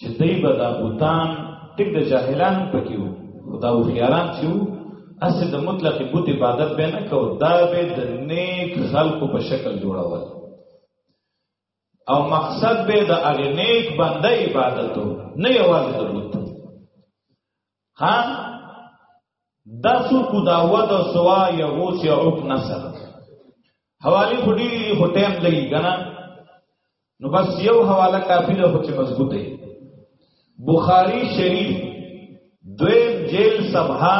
چې دوی به دا بوتان ټیک د جاهلان پکې وو خو دا هوښیاران چې وو هسې د مطلق بت عبادت به نه کو دا به د نیک خلکو په شکل جوړول او مقصد به د هغه نیک بنده عبادت نه یوازې د بت ها دا سو کو دا ود سوا یغوس یعوق نصر حوالی خو ډیر خو ټیم لګی کنه نو بس یو حواله کافی ده خو چې مضبوط دی بخاری شریف دویم جیل صفحه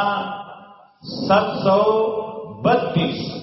732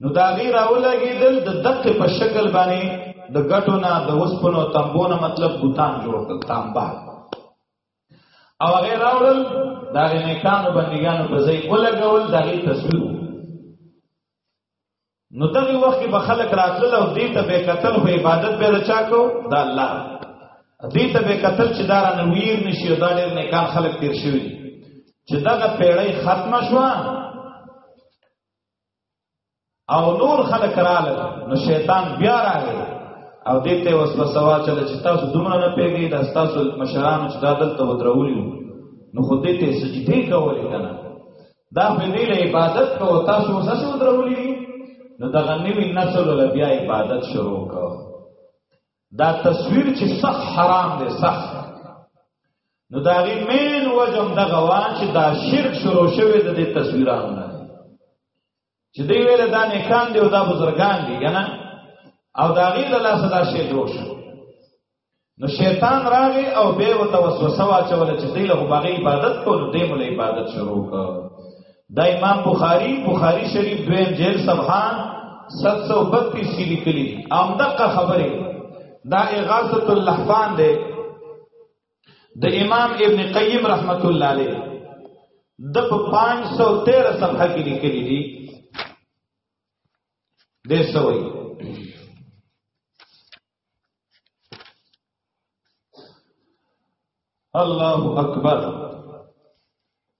نو دا غي راولګیدل د دقه په شکل باندې د غټو نه د وسپنو تنبو نه مطلب بوتان جوړ کړ تانبا او هغه راول دا غي نیکانو بندګانو په ځای ولګول دا غي تصویر نو دغه وخت به خلک راتلل او دې ته به قتل په عبادت به رچا کو دا الله دې ته به قتل چې دار نویر نشي دا ډېر نیکان خلک تیر شوی چې دغه پیړۍ ختمه شوه او نور خلک رااله نو شیطان بیا راغی او دې ته وسوسه واچل چې تاسو دومره نه پیږی دا تاسو مشرانو چې دا دلته ودرولي نو خو دې ته سجدي کولې کنه دا په دې له عبادت کو تاسو وسوسه ودرولي نو دا غنیوی نسل له بیا عبادت شروع کو دا تصویر چې صح حرام دی صح نو دا غي مین وجم دغه وا چې دا شرک شروع شوی د دې تصویرانو نه چې دی ویل دا نه کان دی او دا بزرگان دی کنه او دا غي د لاس دا شی جوړ شو نو شیطان راغی او به وتوسوسه واچول چې دی له باغی عبادت کو نو دې مل عبادت شروع کړ دا امام بخاری بخاری شریف دویم جیل صفحه 732 کې لیکلي امدقه خبره دا اغاثه اللحفان دی د امام ابن قیم رحمت الله علیه د 513 صفحه کې لیکلي دي د سوي الله اکبر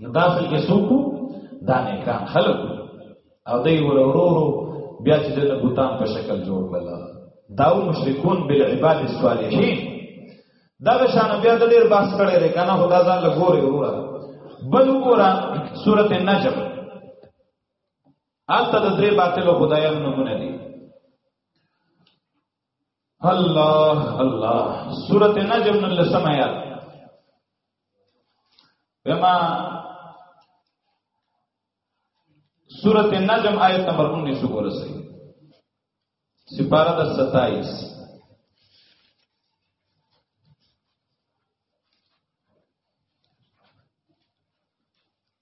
نو دا څه کې څوک دا نه کان خلق او دوی ورورو بیا چې د بوتان په شکل جوړ کړل دا مشرکون بالعباد الصالحین دا شان بیا د ډیر باس کړي لري کنه خدا ځان له ګوري وروړه بل وګوره سورته النجم انت د درې باطل خدایانو نمونه دي الله الله سورة نجم نن لسم آیات وما سورة نجم آیت نمبر 19 وګورئ سپارہ د 27 د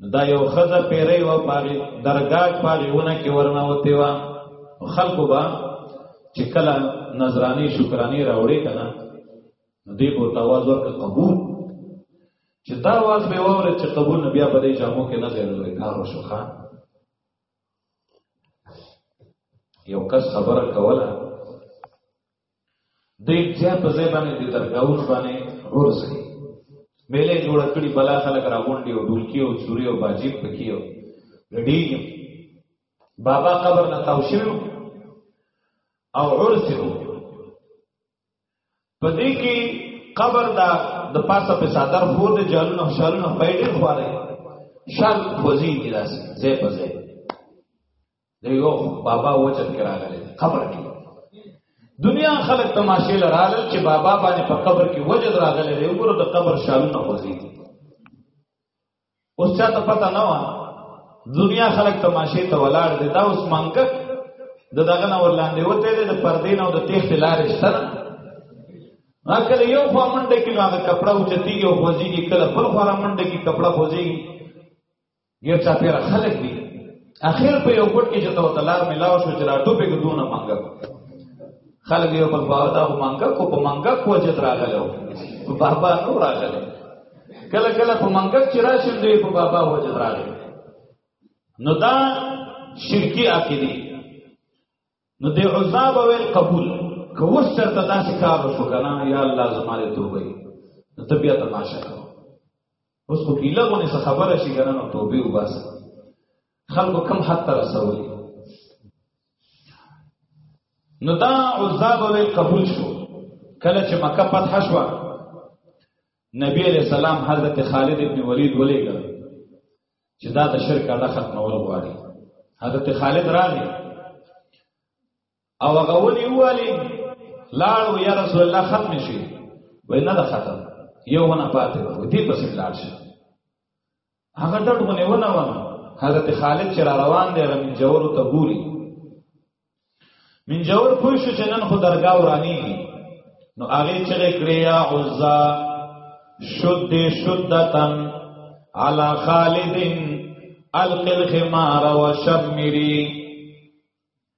نو دا یو خزه پیری و پاغي درګاټ پاغي ونه کې ورنه وتی و خلکو با چې کله نظرانی شکرانی راوړې کنا نو دې په تواز ورک قبول چې دا واز به وره چې قبول نبی په دې جامو کې نه غیر لري کارو شو خان یو کس خبره کوله دوی ځای په ځای باندې د درګاونو باندې ورسي میلې جوړ کړي بلا خلک راغونډي او ډولکی او چوري او باجیب پکې او ګډي بابا قبر نه تاو شوی او عرس یو په دې کې قبر دا د پاسه په صدر خو د جالونو شالونو پیډې خواره شال خوځي داسې زه په زه د یو بابا وچل کې راغلی قبر کې دنیا خلک تماشې لرال چې بابا باندې په قبر کې وجد راغلی دی وګوره د قبر شالونه خوځي اوس چاته پته نه و دنیا خلک تماشې ته ولاړ دي دا اوس منګک د دغه نه ورلاندې وته دي د پردې نه او د تیخ لارې سره کله یو خوا منډه کې هغه کپڑا اوچتیږي او خوځيږي کله بل خوا منډه کې کپڑا خوځيږي یو چا پیر خلک دي اخر په یو کوټ کې چې ته وتلار ملاو شو چې راټو په ګدونه مانګه خلک یو بل باور دا مانګه کو په مانګه کو چې راغلو په بابا نو راغلو کله کله په مانګه چې راشم دی په بابا و چې راغلو نو دا شرکی عقیدی نو دی عذاب ویل قبول که اوس چرته داسې کار وشو کنه یا الله زماره توبه نو ته بیا تماشا کوه اوس خو ګیله غونې څه خبره شي کنه نو توبه وباس خلکو کم حد ته رسولي نو دا عزا به قبول شو کله چې مکه فتح شو نبی علیہ السلام حضرت خالد ابن ولید ولېګل چې دا د شرک اړه ختمول غواړي حضرت خالد راغی او هغه ونی والی لاړو یا رسول الله ختم شي وای نه ده ختم یو ونه پاتې ده دې پسې لاړ شي هغه ډډ ونه ونه ونه حضرت خالد چې را روان دی رم جوور ته ګوري من جوور پوه شو چې نن خو درگاه ورانی نو هغه چې کړی یا عزا شد شدتن علی خالد القل خمار وشمری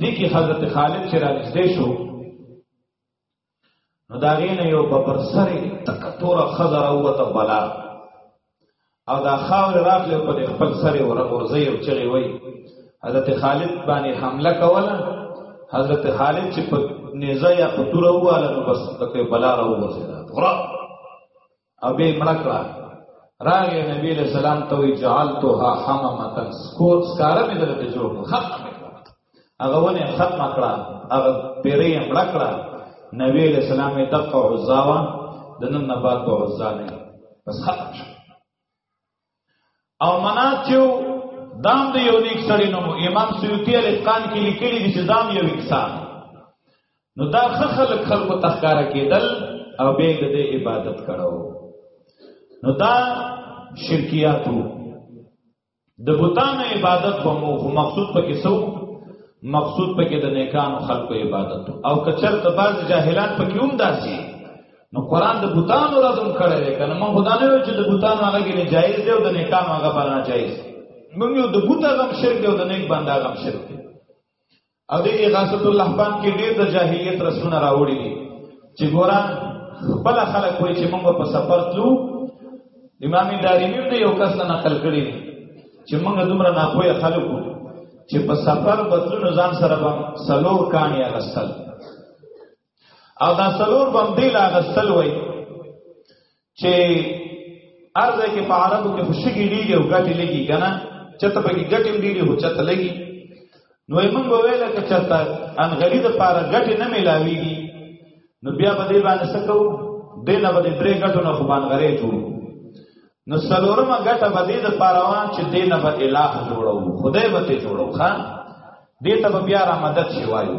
دې کې حضرت خالد چې راځدې شو نو دا غینه یو په پر سره تک توره خزر او ته بلا او دا خاور راغله په خپل سره ور ورځي او چغي وای حضرت خالد باندې حمله کوله حضرت خالد چې په نيزه یا په تور واله نو بس تک بلا راو ورځي دا غره او به مړکړه راغی نبی علیہ السلام ته وی جعلتها حمامتا سکور سکاره مې درته جوړ کړ ختم هغه ونه ختم کړه هغه پیرې مړکړه نبی علیہ السلام یې دغه عزاوا د نن نه بعد په عزا نه بس ختم شو او منات یو دام د یو نیک سړی نوم امام سیوطی الاتقان کې لیکلی دی چې دام یو انسان نو دا خلک خلکو تخکارا کېدل او به د دې عبادت کړو نو دا شرکیاتو د بوتانو عبادت به مو خو مقصود پکې سو مقصود پکې د نیکانو خلکو عبادت او کچر ته باز جاهلان پکې هم داسي نو قران د بوتانو را دون کړی دی کنه مونږ خدا نه وی چې د بوتانو هغه کې نه جایز دی او د نیکانو هغه پر نه جایز مونږ یو د بوت هغه شرک دی او د نیک بنده هغه شرک دی او د اغاثت اللحبان کې ډېر د جاهلیت رسونه راوړي دي چې ګورا خپل خلک وایي چې مونږ په سفر تلو امام دارمی دې یو کس نه نقل کړی چې مونږ دومره ناپوهه خلک وو چې په سفر بدلون ځان سره به سلور کانی اغستل او دا سلور بندیل هغه سل وای چې ارزه کې په عربو کې خوشګي ډیږي او ګټي لګي کنه چته په کې ګټي ډیږي او چته لګي نو موږ ویل چې چته ان غریب لپاره ګټي نه ملاويږي نو بیا به دې باندې سکو دینه به دې درې ګټو نه خوبان غرې جوړ نو سلورمه ګټه به دې د پاروان چې دینه به الٰه جوړو خدای به ته جوړو خان دې ته بیا را مدد شي وایو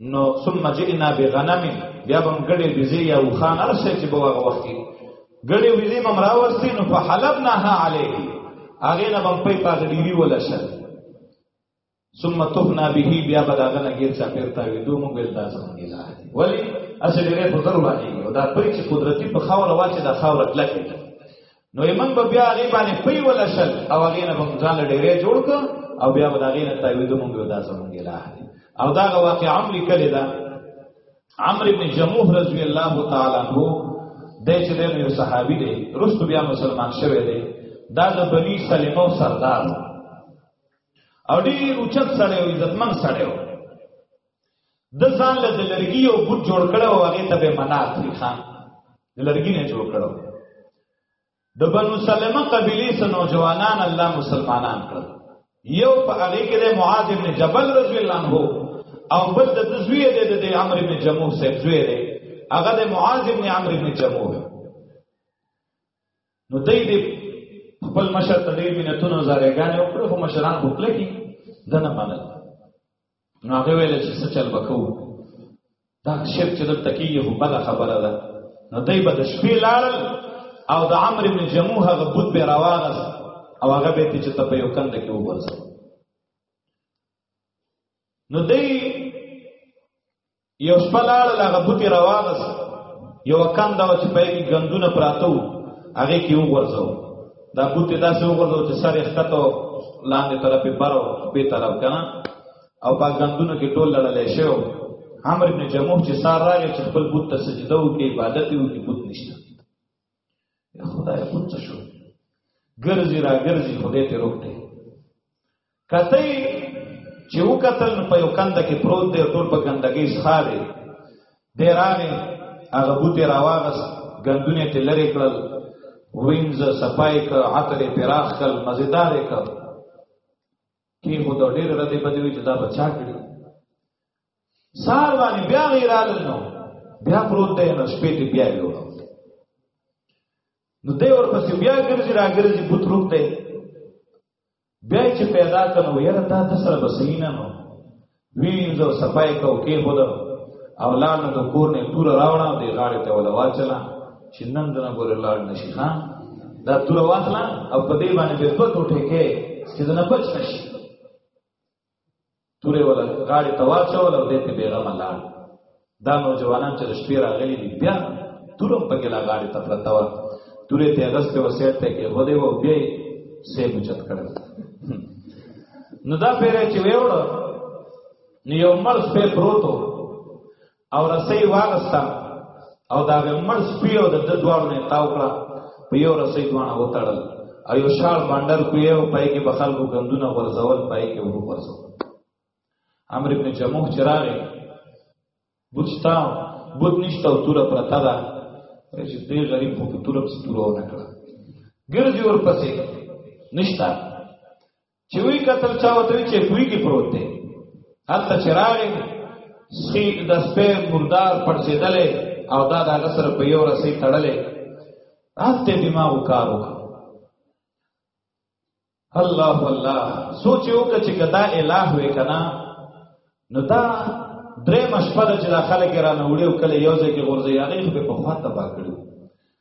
نو ثم جئنا بغنم بیا بم ګړې بيزي یا وخان ارسه چې بوغه وخت ګړې بيزي مم راوستي نو فحلبناها عليه هغه نه بم په پاګ ډیری ولا شر ثم تفنا به بیا به داغه نه غیر چا پیرتا وي دوه موږ ول داسه نه لا ولی اصل ډیره خطر وړاندې او دا پرې چې قدرتي په خاور واچې دا خاور کلکې نو یمن به بیا هغه باندې پی ولا شل او هغه نه په ځان ډیره جوړ ک او بیا به هغه نه تعویذ مونږ ودا زمونږ الہ او دا واقع عملی کړی دا عمرو ابن جموح رضی الله تعالی عنہ د چې د یو صحابي دی رست بیا مسلمان شوی دی دا د بنی سلمو سردار او ډیر اوچت سره او عزتمن سره د ځان له لرګي یو بوت جوړ کړو او هغه ته به منات وی خان د لرګي نه جوړ کړو د بنو سلمہ قبيله سره نوجوانان الله مسلمانان کړل یو په هغه کې د معاذ ابن جبل رضی الله عنه او بل د تزویه د د عمرو ابن جموع سره زوی دی هغه د معاذ ابن عمرو ابن جموع نو دای دې خپل مشر ته ډېر مینتونه زارېګانې وکړو خو مشران خو کلکي ده نه منل نو هغه ویل چې څه چل به کوو دا شرک چې دلته کېږي خو بله خبره ده نو دی به د شپې لاړل او د عمر بن جموح هغه بوت به راواغست او هغه به چې ته په یو کند کې وګرځي نو دی یو شپه لاړل هغه بوټي راواغس یو کنده و چې پای کې غندونه پراته وو هغه کې وګورځو دا بوټي داسې وګورځو چې سر یې ختو لاندې طرفې بارو په طرف کنه او په غندونو کې ټول لړلې شو عمرو بن جموح چې سار راغی چې خپل بوت ته سجده وکړي عبادت یې وکړي بوت نشته یا خدای خود څه شو ګرځي را ګرځي خدای ته روک دی کته چې و قتل په یو کند کې پروت دی ټول په ګندګي ښکاري دی راغی هغه بوته راواغس ګندونه ته لری کړل وینځ صفای ک عطر پراخ کل مزیدار ک کی خو د ډیر ردی بدوی چې دا بچا کړی سار باندې بیا غیرال نو بیا پروت دی نو شپې ته بیا یو نو دی ورپسې بیا ګرځي را ګرځي بوت روک دی بیا چې پیدا کړو یاره دا د سره بسینا نو وینځو صفای کو کې خود او لان د کور نه تور راوړا دی غاړې ته ولا واچلا چې نن دنا ګور لاړ نشي ها دا تور واخلا او په دې باندې به په ټوټه کې چې دنا بچ نشي تورې ولا غاړې توا چول او دې ته بیغم الله دا نوجوانان چې شپې راغلي دي بیا تورم پکې لا غاړې ته پرتا و تورې ته غسته وسیت ته کې هو دې و بیا سه بچت کړل نو دا پیره چې ویوړ نو یو مر سپه پروتو او رسې واغستا او دا مړ سپي او د دوړو نه تاو کړه په یو رسې دوانه وتړل او یو شال باندر کوی او پای کې بخل کو غندونه ورزول پای کې ورو ورزول امر ابن جموح چراغ بوچتا بود نشته او توره پرتا ده چې دې غریب په توره په توره ونه کړه ګرځي ور پسې نشتا چې وی قتل چا وته چې کوی کې پروت دی هلته چې راغی سخی د سپې مردار پړسېدلې او دا د هغه سره په یو رسې تړلې هفته دماغ کار وکړ الله الله سوچ یو کچ کدا الہ وې کنا نو دا درې مشپره چې د خلک را نه وړي او کله یو ځای کې غورځي هغه به په خوا تبا کړو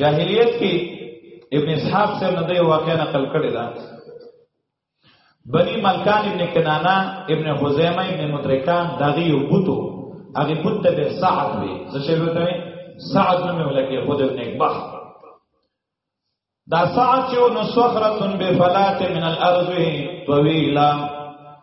جاهلیت کې ابن اسحاق سے نه دی واقع نقل کړی دا بنی ملکان ابن کنانا ابن خزیمه ابن مدرکان داغي یو بوتو هغه بوت ته به سعد وي څه شی وته سعد نوم ولکه خود ابن اکبح دا سعد چې نو صخره بفلات من الارض طويله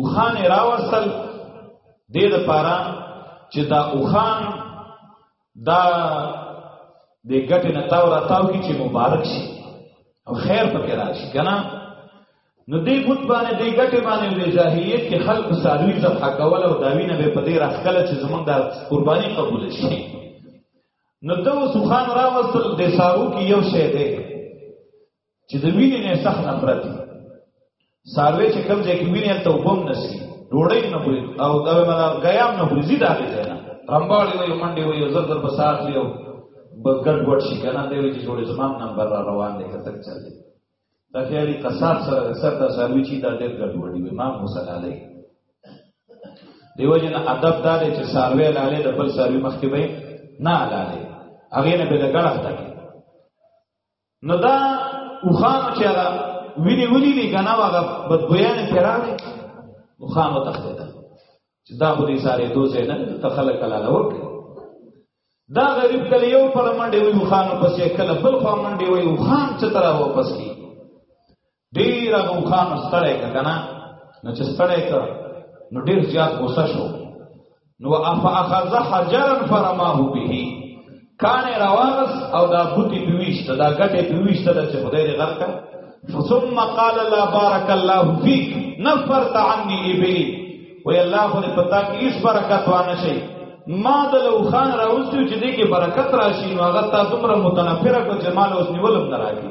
اوخان راوستل د دې لپاره چې دا اوخان دا د ګټې نه تاو را تاو کی چې مبارک شي او خیر پکې راشي کنه نو دې بوت باندې دې ګټې باندې د جاهلیت کې خلق سالوی ذبح کول او داوی نه به پدې راخکل چې زمونږ د قرباني قبول شي نو ته وسخان راوستل د سارو کې یو شی دی چې د وینې نه سخت نفرت دي ساروی چې کم ځای کې وینې ته وبم نسی ډوړې نه وي او دا ملا غیام نه وي زیاده دي نه رمباړي وي منډي وي زر زر بسار دی او بګړ ګډ شي کنه دی چې جوړې زمام نمبر را روان دی کتک چل دی دا خیالي قصاب سره سر دا ساروی چې دا ډېر ګډ وړي وي ما حوصله لري دیو جن ادب دا دی چې ساروی لاله د بل ساروی مخ کې به نه لاله هغه نه به لګړه تکي نو دا وخانو چې هغه ویني ولي دي کنه هغه بدګویان ته راغی وخانو تخته ده چې دا خو دې ساري دوزه نه ته خلک لاله وکړي دا غریب کله یو پر منډه وي وخانو پسې کله بل خو منډه وي وخان چې تر واپس کی ډیر هغه خان ستړی ک کنه نو چې ستړی ک نو ډیر زیات غوسه شو نو اف اخذ حجرا فرماه به کان روانس او دا بوتی پیوشت دا غټه پیوشت د چې خدای دې غرق ثم قال لا بارك الله فيك نفرت عني ابي وي الله خو دې پتا کې هیڅ برکت وانه شي ما د لو خان راوستو چې دې کې برکت راشي نو هغه تا دومره متنفره کو جمال اوس نیولم نه راګي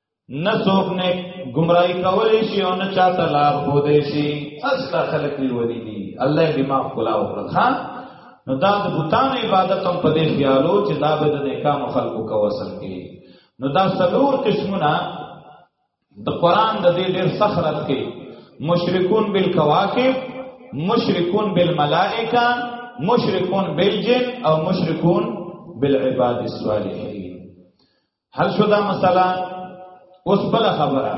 نه څوک نه گمراهی کولی شي او نه چاته لار خودې شي اصلا خلق دی ولي دي الله دې معاف کلا وکړه ها نو دا د بوتان عبادت هم په دې خیالو چې دا به د نیکانو خلقو کا وصل کې نو دا سلور قسمونه د قران د دې ډېر سخرت کې مشرکون بالکواکب مشرکون بالملائکه مشرکون بالجن او مشرکون بالعباد الصالحین حل شو دا مسله اوس بل خبره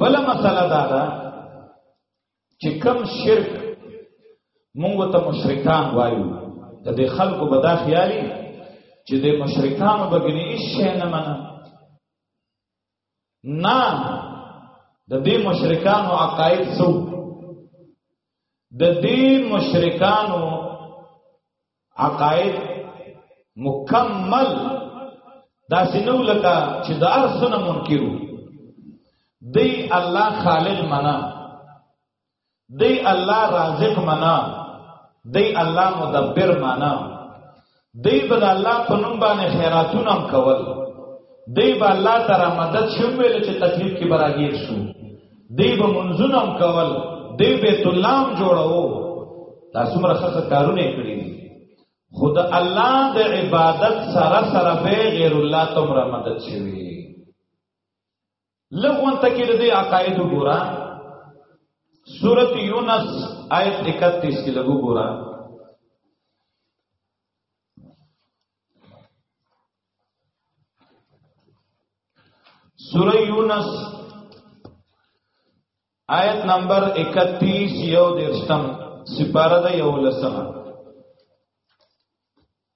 بل مسله دا ده چې کم شرک مونږ ته مشرکان وایو د دې خلکو به دا خیالي چې د مشرکانو بګنی شي نه منه نه د دې مشرکانو عقاید څو د دې مشرکانو عقاید مکمل دا سينو لکه چې د ارسنه منکرو دی الله خالق منا دی الله رازق منا دی الله مدبر منا دی بد الله په نوم باندې خیراتونه هم کول دی به الله تعالی مدد شوم ویل چې تکلیف کې براګیر شو دی به منځونه هم کول دی بیت الله هم جوړاو دا څومره څه کارونه کړی خود الله د عبادت سره سره به غیر الله تمره مدد شوی لغون تکي د دې عقاید ګورا سورۃ یونس آیت 31 کې لګو ګورا سورہ یونس آیت نمبر 31 یو درشتم سپارہ د یو لسمه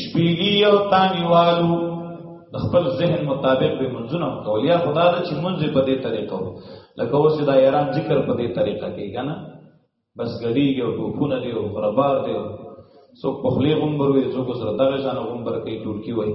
شپېږي او تانیوالو د خپل ذهن مطابق به منځونه کول یا خدا د چې منځ په دې طریقه و لکه اوس دا ایران ذکر په دې طریقه کې کنه بس غړیږي او ټوپونه دی او خرابار دی څوک په خلی غومبر وي څوک سره دغه شان غومبر کوي ټولکی وایي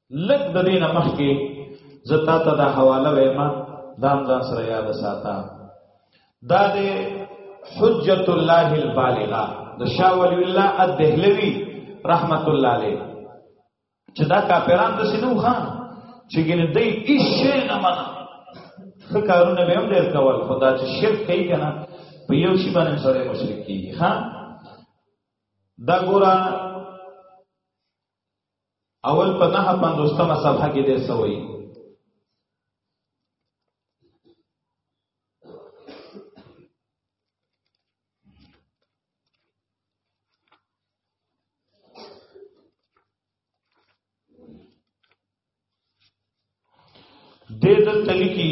لږ د دې نه مخکې زه تا ته دا حواله وایم دا هم ځان سره یاد ساته دا د حجت الله البالغه د شاه ولی الله الدهلوی رحمت الله علیه چې دا کاپیران د سینو خان چې ګنې دای ایشه نه منه فکرونه به هم ډیر کول خدا چې شرک کوي کنه په یو شی باندې سره مشرک کیږي ها دا ګورا اول په نه پندوستمه صفحه کې دی سوی دې دلته لیکي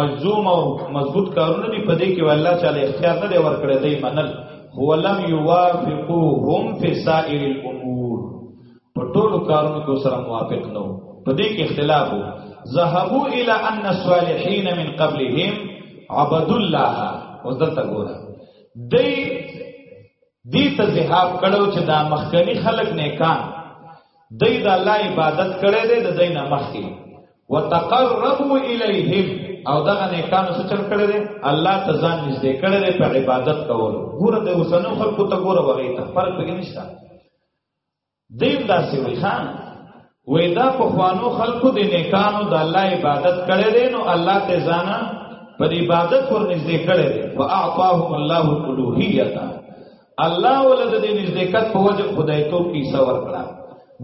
مجزوم او مضبوط کارونه دی په دې کې والله تعالی اختیار نه دی ورکړی دی منل هو لم یوافقوهم فی سائر الامور په ټولو کارونو کې سره موافق نه په دې کې اختلاف وو ذهبوا الى ان الصالحین من قبلهم عبد الله وذلت ګوره دی دې ته زهاب کړو چې دا مخکنی خلق نیکان دای د الله عبادت کړي دي د دینه مخکې وتقربوا الیهم او دغه نیکانو څه چل کړي دي الله ته ځان نږدې کړي دي په عبادت کولو ګوره د اوسنو خلکو ته ګوره وغیته فرق پکې نشته دیم داسې وي خان وې دا په خوانو خلقو د نیکانو د الله عبادت کړي دي نو الله ته ځانا پر عبادت ور نږدې کړي دي واعطاهم الله الوهیت الله ولد دې نزدېکت په وجه خدای ته کی سور کړه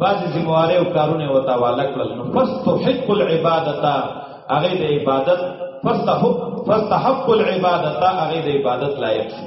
بعضی ذمہواره او کارونه وتا والا کړل نو فاستحق العبادت هغه د عبادت فاستحق فاستحق العبادت هغه د عبادت لایق شو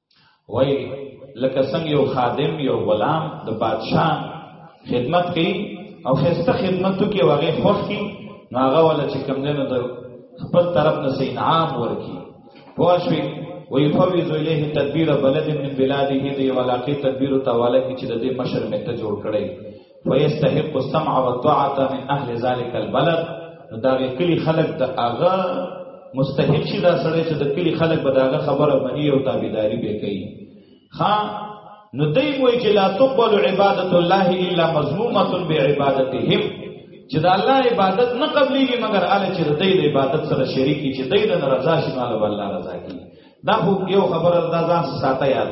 وای لکه څنګه یو خادم یو غلام د بادشاه خدمت کوي او خسته خدمت کوي هغه خوښ کی نو هغه ولا چې کم دینو د خپل طرف نه سین عام ورکی پوښوي وی فویز الیه تدبیر بلد من بلاده دی ولاقی تدبیر تواله کی چې د دې مشر مته جوړ کړي ويستحق السمع والطاعه من اهل ذلك البلد دا کلی خلق د هغه مستحق شي دا سړی چې د کلی خلق به داغه خبره مني او تابعداري به کوي ها نو دوی وایي چې لا تقبل عبادت الله الا مذمومه بعبادتهم چې د الله عبادت نه قبليږي مګر اله چې د دې د عبادت سره شریکي چې دې د رضا شمال الله رضا کی دا خو یو خبره ده ځان ساته یاد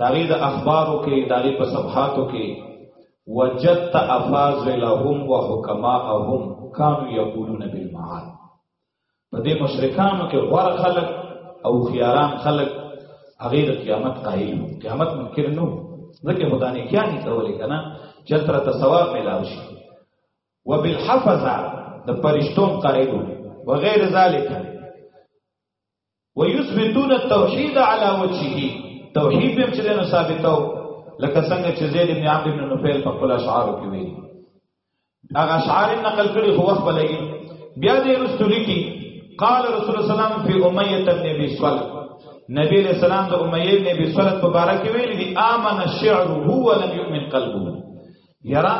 داغي د اخبارو کې داغي په صفحاتو کې وجدت افاضلهم وحکماءهم كانوا يقولون بالمعاد په دې مشرکانو کې غوړ خلک او خياران خلک هغه د قیامت قائل وو قیامت منکر نه وو ځکه خدای نه کیا نه کولې کنه چتر ته ثواب ملاو شي وبالحفظه د پرشتون قائل وو وغیر ذالک ويثبتون التوحيد على وجهه توحید به چې نه ثابتو لکه څنګه چې زید بن عمرو بن نوفل په خپل اشعار کې وی هغه اشعار نقل کړي خو وخت بلګي بیا دې رسول کی قال رسول الله صلی الله علیه وسلم فی امیه بن ابي سوال نبی علیہ السلام د امیه بن ابي سوال مبارک ویل دي امن الشعر هو لم يؤمن قلبه یرا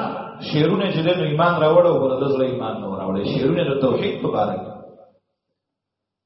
شعرونه چې د ایمان راوړو ورته د ایمان نه راوړل شعرونه د توحید مبارک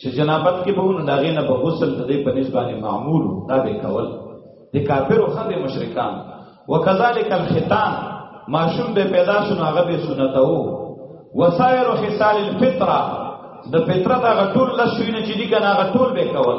چې جنابت کې به نو داغه نه به غسل د دې په نسبانه معمول دا به کول د کافرو خدای مشرکان وکذالک الختان ماشوم به پیدا شنو هغه به سنت او وسائر خصال الفطره د فطرت هغه ټول لشوینه چې دي کنه هغه ټول به کول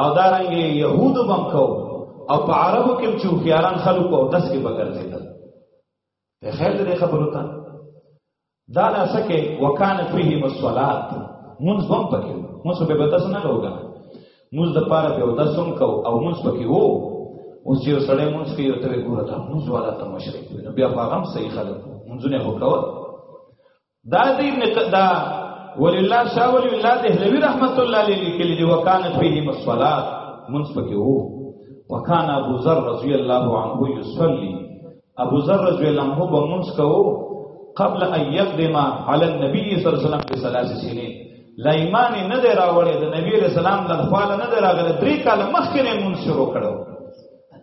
او دا رنګ يهودو بم کو او په عربو کې چې خياران خلکو او دس کې بغیر لیدل ته خیر دې خبرو ته دا نه سکه وکانه فيه مسولات مونږ بم پکې مونږ به بدس نه لوګا مونږ د پاره به ودسم کو او مونږ پکې وو اوس چې سړی مونږ کې یو تر ګوره دا مونږ والا ته مشرک وي بیا په هغه صحیح خلک مونږ نه هو کول دا دی ابن دا ولی الله شاه ولی الله دهلوی رحمت الله علیه لیکلی دی وکانه فيه مصلات منځ پکې وو وکانه ابو ذر رضی الله عنه یصلی ابو ذر رضی الله عنه به منځ کوو قبل ان يقدم على النبي صلی الله علیه وسلم په ثلاث سنین لا ایمان نه دی راوړی د نبی رسول الله د خپل نه دی راغلی درې کال مخکې مونږ شروع کړو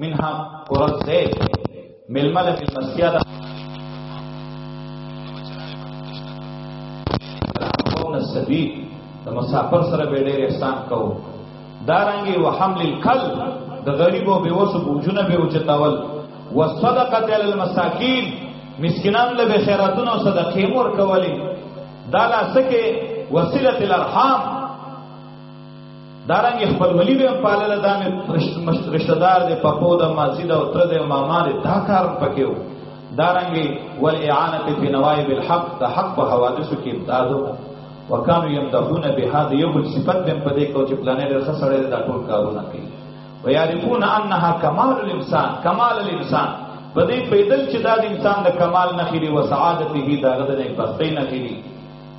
منها قرات زید ململ فی مسیا دا قوم السبیل د مسافر سره به ډېر احسان کوو دارنګي وحمل الکل د غریب او بیوسو بوجونه به اوچتاول وصدقه علی المساکین مسکینان له خیراتونو صدقې مور کولې دا لاسکه وسیله الارحام دارنګ خپل ولی به پالل دا مې رشتہ دار دې پپو د مازی دا او تر دې ماما دې دا کار پکېو دارنګ ول اعانه فی نوائب الحق د حق په حوادث کې امدادو وکانو یمدحون بها د یو بل صفت بهم پدې کو چې پلانې ډېر خسړې دا ټول کارونه کوي ويعرفون انها کمال الانسان کمال الانسان پدې پیدل چې دا د انسان د کمال نه خېری و سعادت هی دا غد نه پستې نه خېری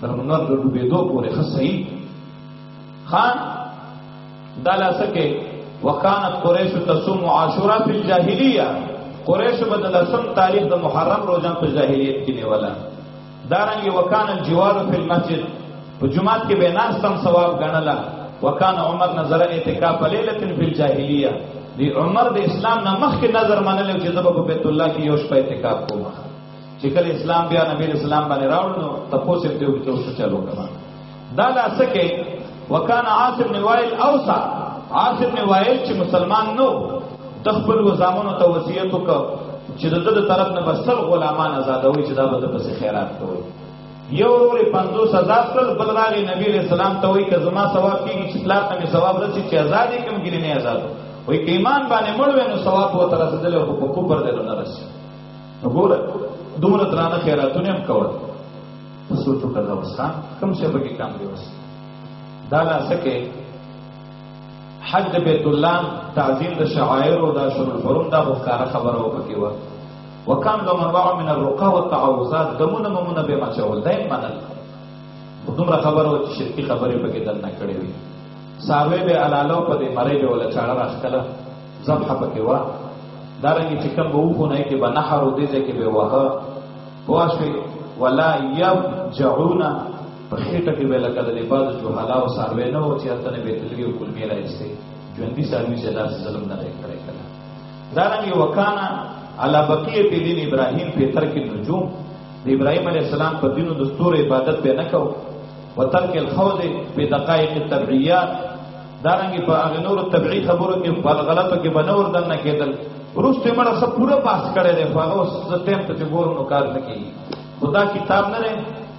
تر نور د ډوبېدو پورې ښه صحیح ها دا لاسکه وکانت قریش تصوم عاشورا فی الجاهلیه قریش به د لسم تاریخ د محرم روزه په جاهلیت کې نیولا دارنګ وکان الجوار فی المسجد په جمعات کې به ناستم ثواب غنلا وکان عمر نظر اعتکاف لیلۃ فی الجاهلیه دی عمر د اسلام نه مخکې نظر منل چې زبر بیت الله کې یو شپه اعتکاف کوم چې کله اسلام بیا نبی اسلام باندې راوړ نو تاسو یې ته وکړو څه چلو کما دا لا سکه وکانه عاصم بن وائل اوصا عاصم بن وائل چې مسلمان نو د خپل وزامنو ته وصیت وکړ چې د دې طرف نه بسل غلامان آزادوي چې دا به د پس خیرات کوي یو ورور 50000 کل بل راغی نبی علیہ السلام ته وایي کزما ثواب کیږي چې پلار ته ثواب رسي چې آزاد کم ګری نه آزاد وایي ایمان باندې مړ وینو ثواب وته رسیدل او په کوپر دل نه رسي وګوره دومره درانه خیراتونه هم کول ته سوچ وکړه دا اوس کوم شی پکې کم دی اوس دا لا سکه حج د بیت الله تعظیم د شعائر او د شر الحرم دا غوښاره خبره وکړي و وکم لو من وع من الرقى والتعوذات دمونه ممونه به مچول دایم منل دومره خبره او شرکی خبره پکې دنه کړې وي ساوی به علالو په دې مړې به ولا چاړه راخله ذبح پکې وه دارنګه چې کوم وو کو نه کې به نحر دې ځای کې به وه پوښوي ولا يبجعون په خېټه کې به لکه د لباس جو حالا او ساروي نه و چې اتنه به تلګي او کلمې راځي ژوندۍ ساروي چې داس ظلم نه کړی کړه دارنګه وکانا علا بقیه په دین ابراهیم په تر کې نجوم د ابراهیم علی السلام په دینو د ستور عبادت به نه کو وترک الخوض په دقایق التبعیات دارنګ په هغه نور طبيعي خبرو کې په غلطو کې بنور دنه کېدل ورسته مړه سب پورا پاس کړي دی خو هغه اوس ټیم ته چې ګورو نو کار نه کوي خدا کتاب نه دی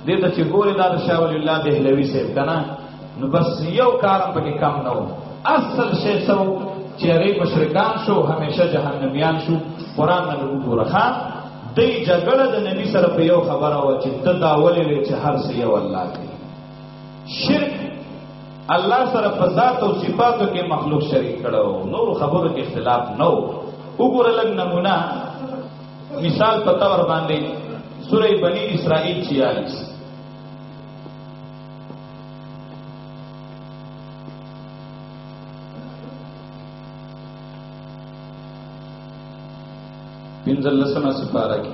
دې ته چې ګوري دا شاه ولی الله دهلوي صاحب کنه نو بس یو کار په کې کم نه و اصل شی سو چې هغه مشرکان شو همیشه جهنميان شو قران نه وګوره ها دې جګړه د نبی سره په یو خبره و چې ته دا ولې چې هر څه یو الله دی شرک الله سره په ذات او صفاتو کې مخلوق شریک کړو نور خبرو کې اختلاف نه و وګوره لږ نمونه مثال په تور باندې سوره بنی اسرائیل 46 پنځل لسمه سپاره کې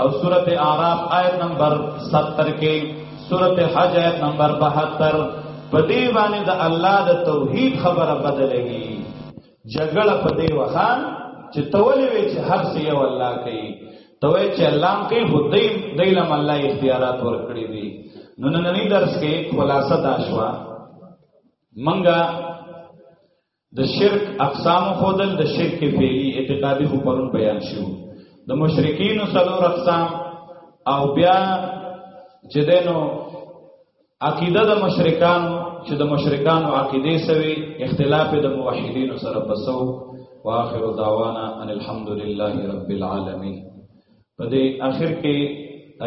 او سورت آراب آیت نمبر ستر کې سورت حج آیت نمبر بہتر پدې باندې د الله د توحید خبره بدلېږي جګړه پدې وخان چې تولې وی چې هر څه یو الله کوي توې چې الله هم کوي خو دې دې لم الله اختیارات ورکړي دي نو نن نه درس کې خلاصه دا شوا منګه د شرک اقسام خودل د شرک فعلی اعتقادي خو پرون بیان شو د مشرکین څلور اقسام او بیا چې دینو عقیده د مشرکان چې د مشرکان عقیده سوي اختلاف د موحدین سره پسو واخر دعوانا ان الحمد لله رب العالمین په دې اخر کې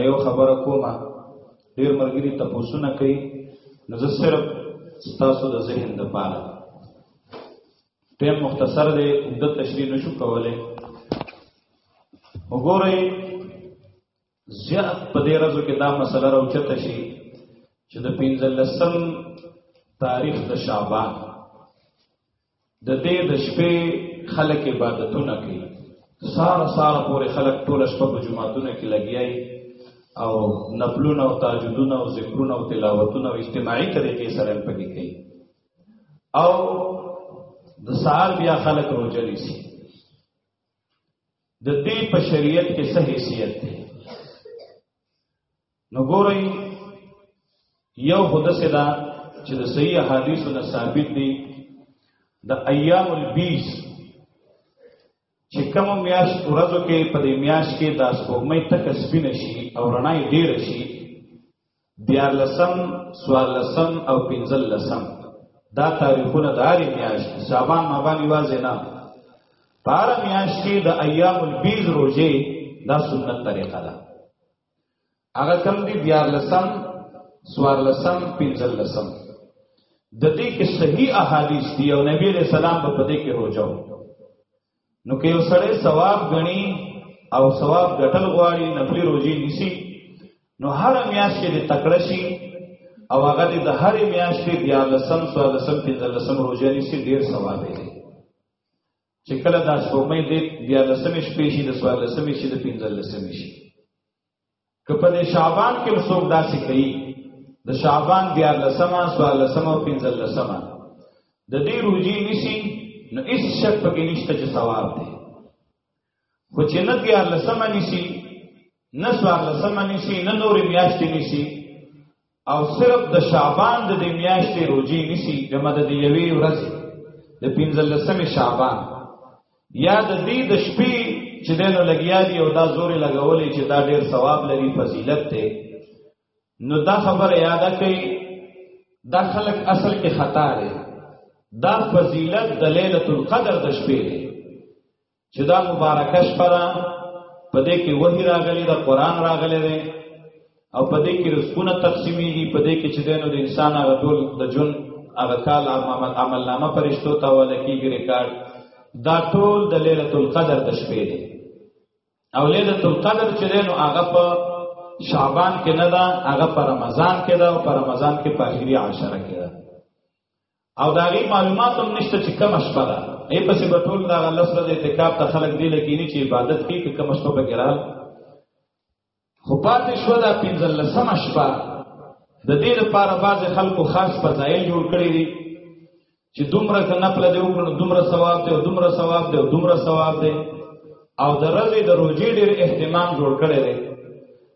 ایو خبره کومه ډیر مرګري تپوسونه کوي نو زه صرف ستاسو د ذهن د پاره ټیم مختصر دی د تشریح نشو کولای وګورئ زیات په دې ورځو کې دا مسله راوچته شي چې د پنځلسم تاریخ د شعبان د دې د شپې خلک عبادتونه کوي سار سار پورې خلک ټول شپه په جمعاتونه کې لګیای او نفلونه او تاجدونه او ذکرونه او تلاوتونه او اجتماعي طریقې سره په کې کوي او د سار بیا خلک روزه نیسي د دې په شریعت کې څه حیثیت دی نو ګورئ یو خود سدا چې د صحیح حدیثو نه ثابت دي د ایام البیس چې کوم میاش ورځو کې په دې میاش کې د سپوږمۍ تک سپین شي او رڼا یې ډیر شي دیار لسم سوال لسم او پنځل لسم دا تاریخونه د هرې میاش شعبان مابان یوازې نه په هره میاش کې د ایام البیز روزې دا سنت طریقه ده هغه کم دی دیار لسم سوار لسم پنځل لسم د دې کې صحیح احادیث دی او نبی علیہ السلام په دې کې روزو نو که یو سړی ثواب غني او ثواب ګټل غواړي نفلی روزي نیسی نو هر میاشت کې تکړه شي او هغه د هر میاشت کې بیا لسم سو لسم کې لسم روزي نیسی ډیر ثواب دی چې کله دا سپوږمۍ د بیا لسمې شپې شي د سوال لسمې شي د پنځل لسمې شي که په دې شعبان کې څوک داسې کوي د شعبان بیا لسمه سوال لسمه او پنځل لسمه د دې روزي نسی نو هیڅ شک پکې نشته چې ثواب دی خو چې نه بیا لسمه نسی نه سوال لسمه نسی نه نورې میاشتې نسی او صرف د شعبان د دې میاشتې روزي نسی د مدد د یوې ورځې د 15مې شعبان یا د دې د شپې چې دنو لګیا دی او دا زور لګولې چې دا ډیر ثواب لري فضیلت دی نو دا خبره یاد کړئ دا خلق اصل کې خطا دی دا فضیلت د ليله القدر د شپې دی چې دا مبارکه شپه ده په دې کې وحی راغلی ده قران راغلی دی او په دې کې رزقونه تقسیمیږي په دې کې چې دینو د انسان هغه ټول د جون هغه کال عمل عمل نامه پرشتو ته ولکېږي ریکارډ دا ټول د ليله القدر د شپې دی او ليله القدر چې دینو هغه په شعبان کې نه ده هغه په رمضان کې ده او په رمضان کې په اخري عشره کې ده او دا غي معلومات هم نشته چې کوم شپه ده ای په څه بتول دا الله سره د اعتکاف ته خلق دی لګینی چې عبادت کوي که کوم شپه به ګرال خو پاتې شو دا پنځل سم شپه د دې لپاره بعض خلکو خاص فضایل جوړ کړی دي چې دومره کنه پله دی وکړو دومره ثواب دی دومره ثواب دی دومره ثواب دی او د ورځې د روزې ډېر اهتمام جوړ کړی دی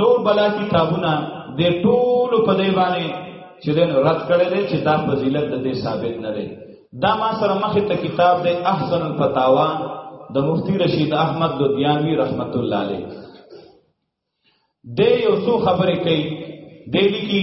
نور بلا کتابونه د ټولو په دی باندې چې دین رد کړي دي چې دا فضیلت د دې ثابت نه دی دا ما سره مخې ته کتاب دی احسن الفتاوا د مفتی رشید احمد دودیانوی رحمت الله علیه د یو څو خبرې کوي د لیکي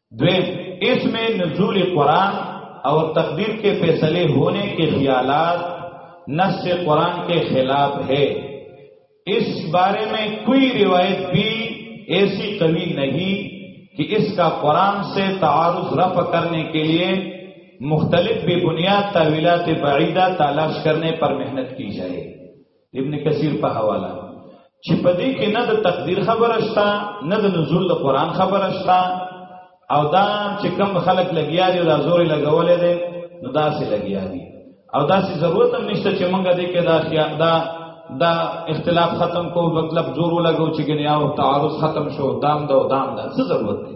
دے اس میں نزول قرآن اور تقدیر کے فیصلے ہونے کے خیالات نص قرآن کے خلاف ہے اس بارے میں کوئی روایت بھی ایسی کمی نہیں کہ اس کا قرآن سے تعارض رفع کرنے کے لیے مختلف بے بنیاد طویلات بعیدہ تلاش کرنے پر محنت کی جائے ابن کثیر په حواله چې په دې کې نه د تقدیر خبره شته نه د نزول د قران خبره شته او دا چې کم خلک لګیا دي دا زوري لګولې دي نو دا سي لګیا دي او دا سي ضرورت هم نشته چې مونږ دې کې دا خیا دا دا اختلاف ختم کو مطلب زور لګو چې ګنیا او تعارض ختم شو دام دا دام دا څه ضرورت دی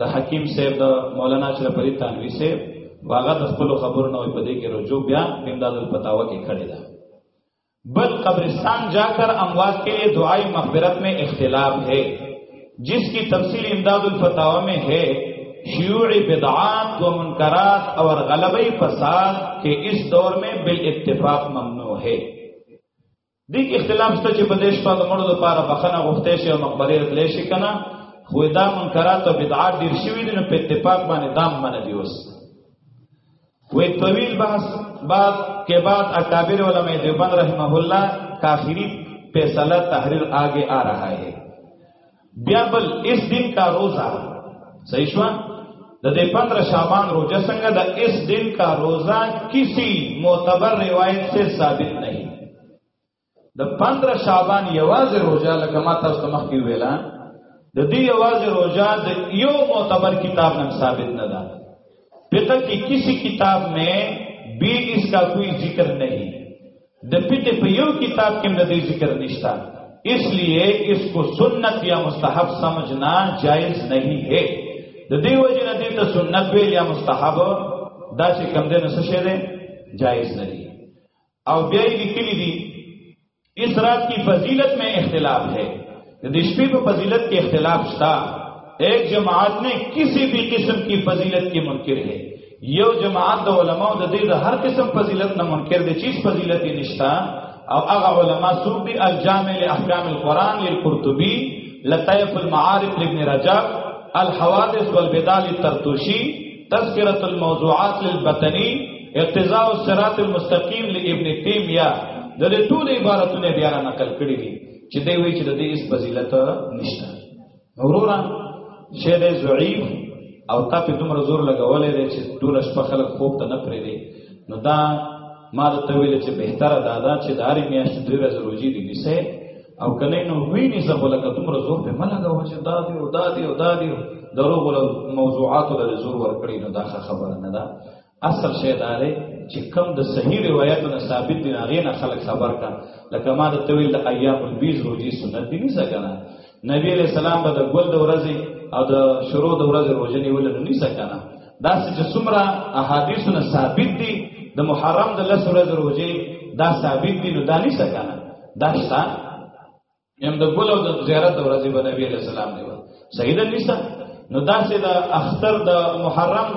د حکیم صاحب د مولانا اشرف علي تنوي صاحب واغه د خپل خبرو نه په دې کې رجوع بیا امداد الفتاوا کې کړی دا بل قبرستان جا کر اموات کے لیے دعائی مغفرت میں اختلاف ہے جس کی تفصیل امداد الفتاوا میں ہے شیوعی بدعات و منکرات اور غلبی فساد کے اس دور میں بالاتفاق ممنوع ہے دې اختلاف ته چې په دې شپه د مړو لپاره بخنه غوښتې شي او مقبره تلې شي کنه خو دا منکرات او بدعات ډیر شوي دي نو په اتفاق باندې دام باندې دی اوس وې طویل بحث بعد کے بعد اکابر علماء دیوبند رحمه الله کافری فیصلہ تحریر آگے آ رہا ہے بیا بل اس دن کا روزه صحیح شو د دې 15 شعبان روزه څنګه د اس دن کا روزه کسی معتبر روایت سے ثابت نہیں د 15 شعبان یوازې روزه لکه ما تاسو ته مخکې ویلا د دې یوازې روزه د یو معتبر کتاب نه ثابت نه ده فقہ کی کسی کتاب میں بھی اس کا کوئی ذکر نہیں د پیټه په یو کتاب کې د دې ذکر نشتا اس لیے اس کو سنت یا مستحب سمجھنا جائز نہیں ہے د دې وجه نه دې ته سنت ویل یا مستحب دا چې کم دې نه څه شه ده جائز نه دي او بیا یې لیکلي دي اس رات کی فضیلت میں اختلاف ہے د شپې په فضیلت کې اختلاف شته ایک جماعت نے کسی بھی قسم کی فضیلت کی منکر ہے یو جماعت د علماو د دې د هر قسم فضیلت نه منکر دي چیز فضیلت یې نشتا او هغه علما څوک دي الجامع لاحکام القرآن للقرطبي لطیف المعارف لابن رجب الحوادث والبدع للترتوشي تذکرۃ الموضوعات للبتنی اقتضاء الصراط المستقیم لابن تیمیہ د دې ټول عبارتونه بیا نقل کړی دي چې دوی وایي چې د دې هیڅ فضیلت نشته وروره چې د ضعیف او تا په دومره زور لګولې دی چې ټول شپه خلک خوب ته نه پرې دی نو دا ما د تویل چې بهتره دا ده چې د هرې میاشتې دوی ورځې روزي دي نیسه او کنه نو وی نیسه خو لکه دومره زور په مله دا چې دا دی او دا دی او دا دی دروغ له موضوعاتو له زور ورکړي نو دا خبره نه ده اصل شی دا دی چې کم د صحیح روایتو نه ثابت دي هغه نه خلک خبر کا لکه ما د طویل د ایام البیز روزي سنت دي نه ځګنه نبی علیہ السلام به د ګل د ورځې او د شروع د ورځې روزه نیول نه نه ځګنه دا چې څومره احادیث نه ثابت دي د محرم د لس ورځې روزه دا ثابت دي نو دا نه ځګنه دا شته یم د ګل او د زیارت د ورځې به نبی علیہ السلام دی صحیح ده نسا نو دا چې د اختر د محرم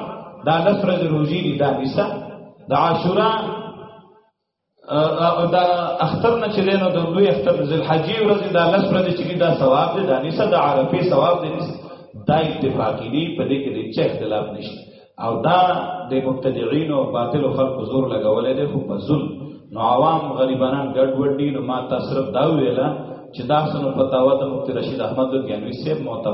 دا لس ورځې روزي دي دا نسا د عاشورا او دا اختر نه چې دینو د دوی اختر د ذلحجې ورځې دا لس ورځې چې دا ثواب دی دا نسا د عرفه ثواب دی دا اتفاقی دی په دې کې د چا اختلاف نشته او دا د مبتدعين او باطل خلق زور لګولې ده خو په ظلم نو عوام غریبانان ګډ وډ دي نو ما تصرف دا ویلا چې دا سن فتاوا د مفتی رشید احمد ګنوی صاحب معتبر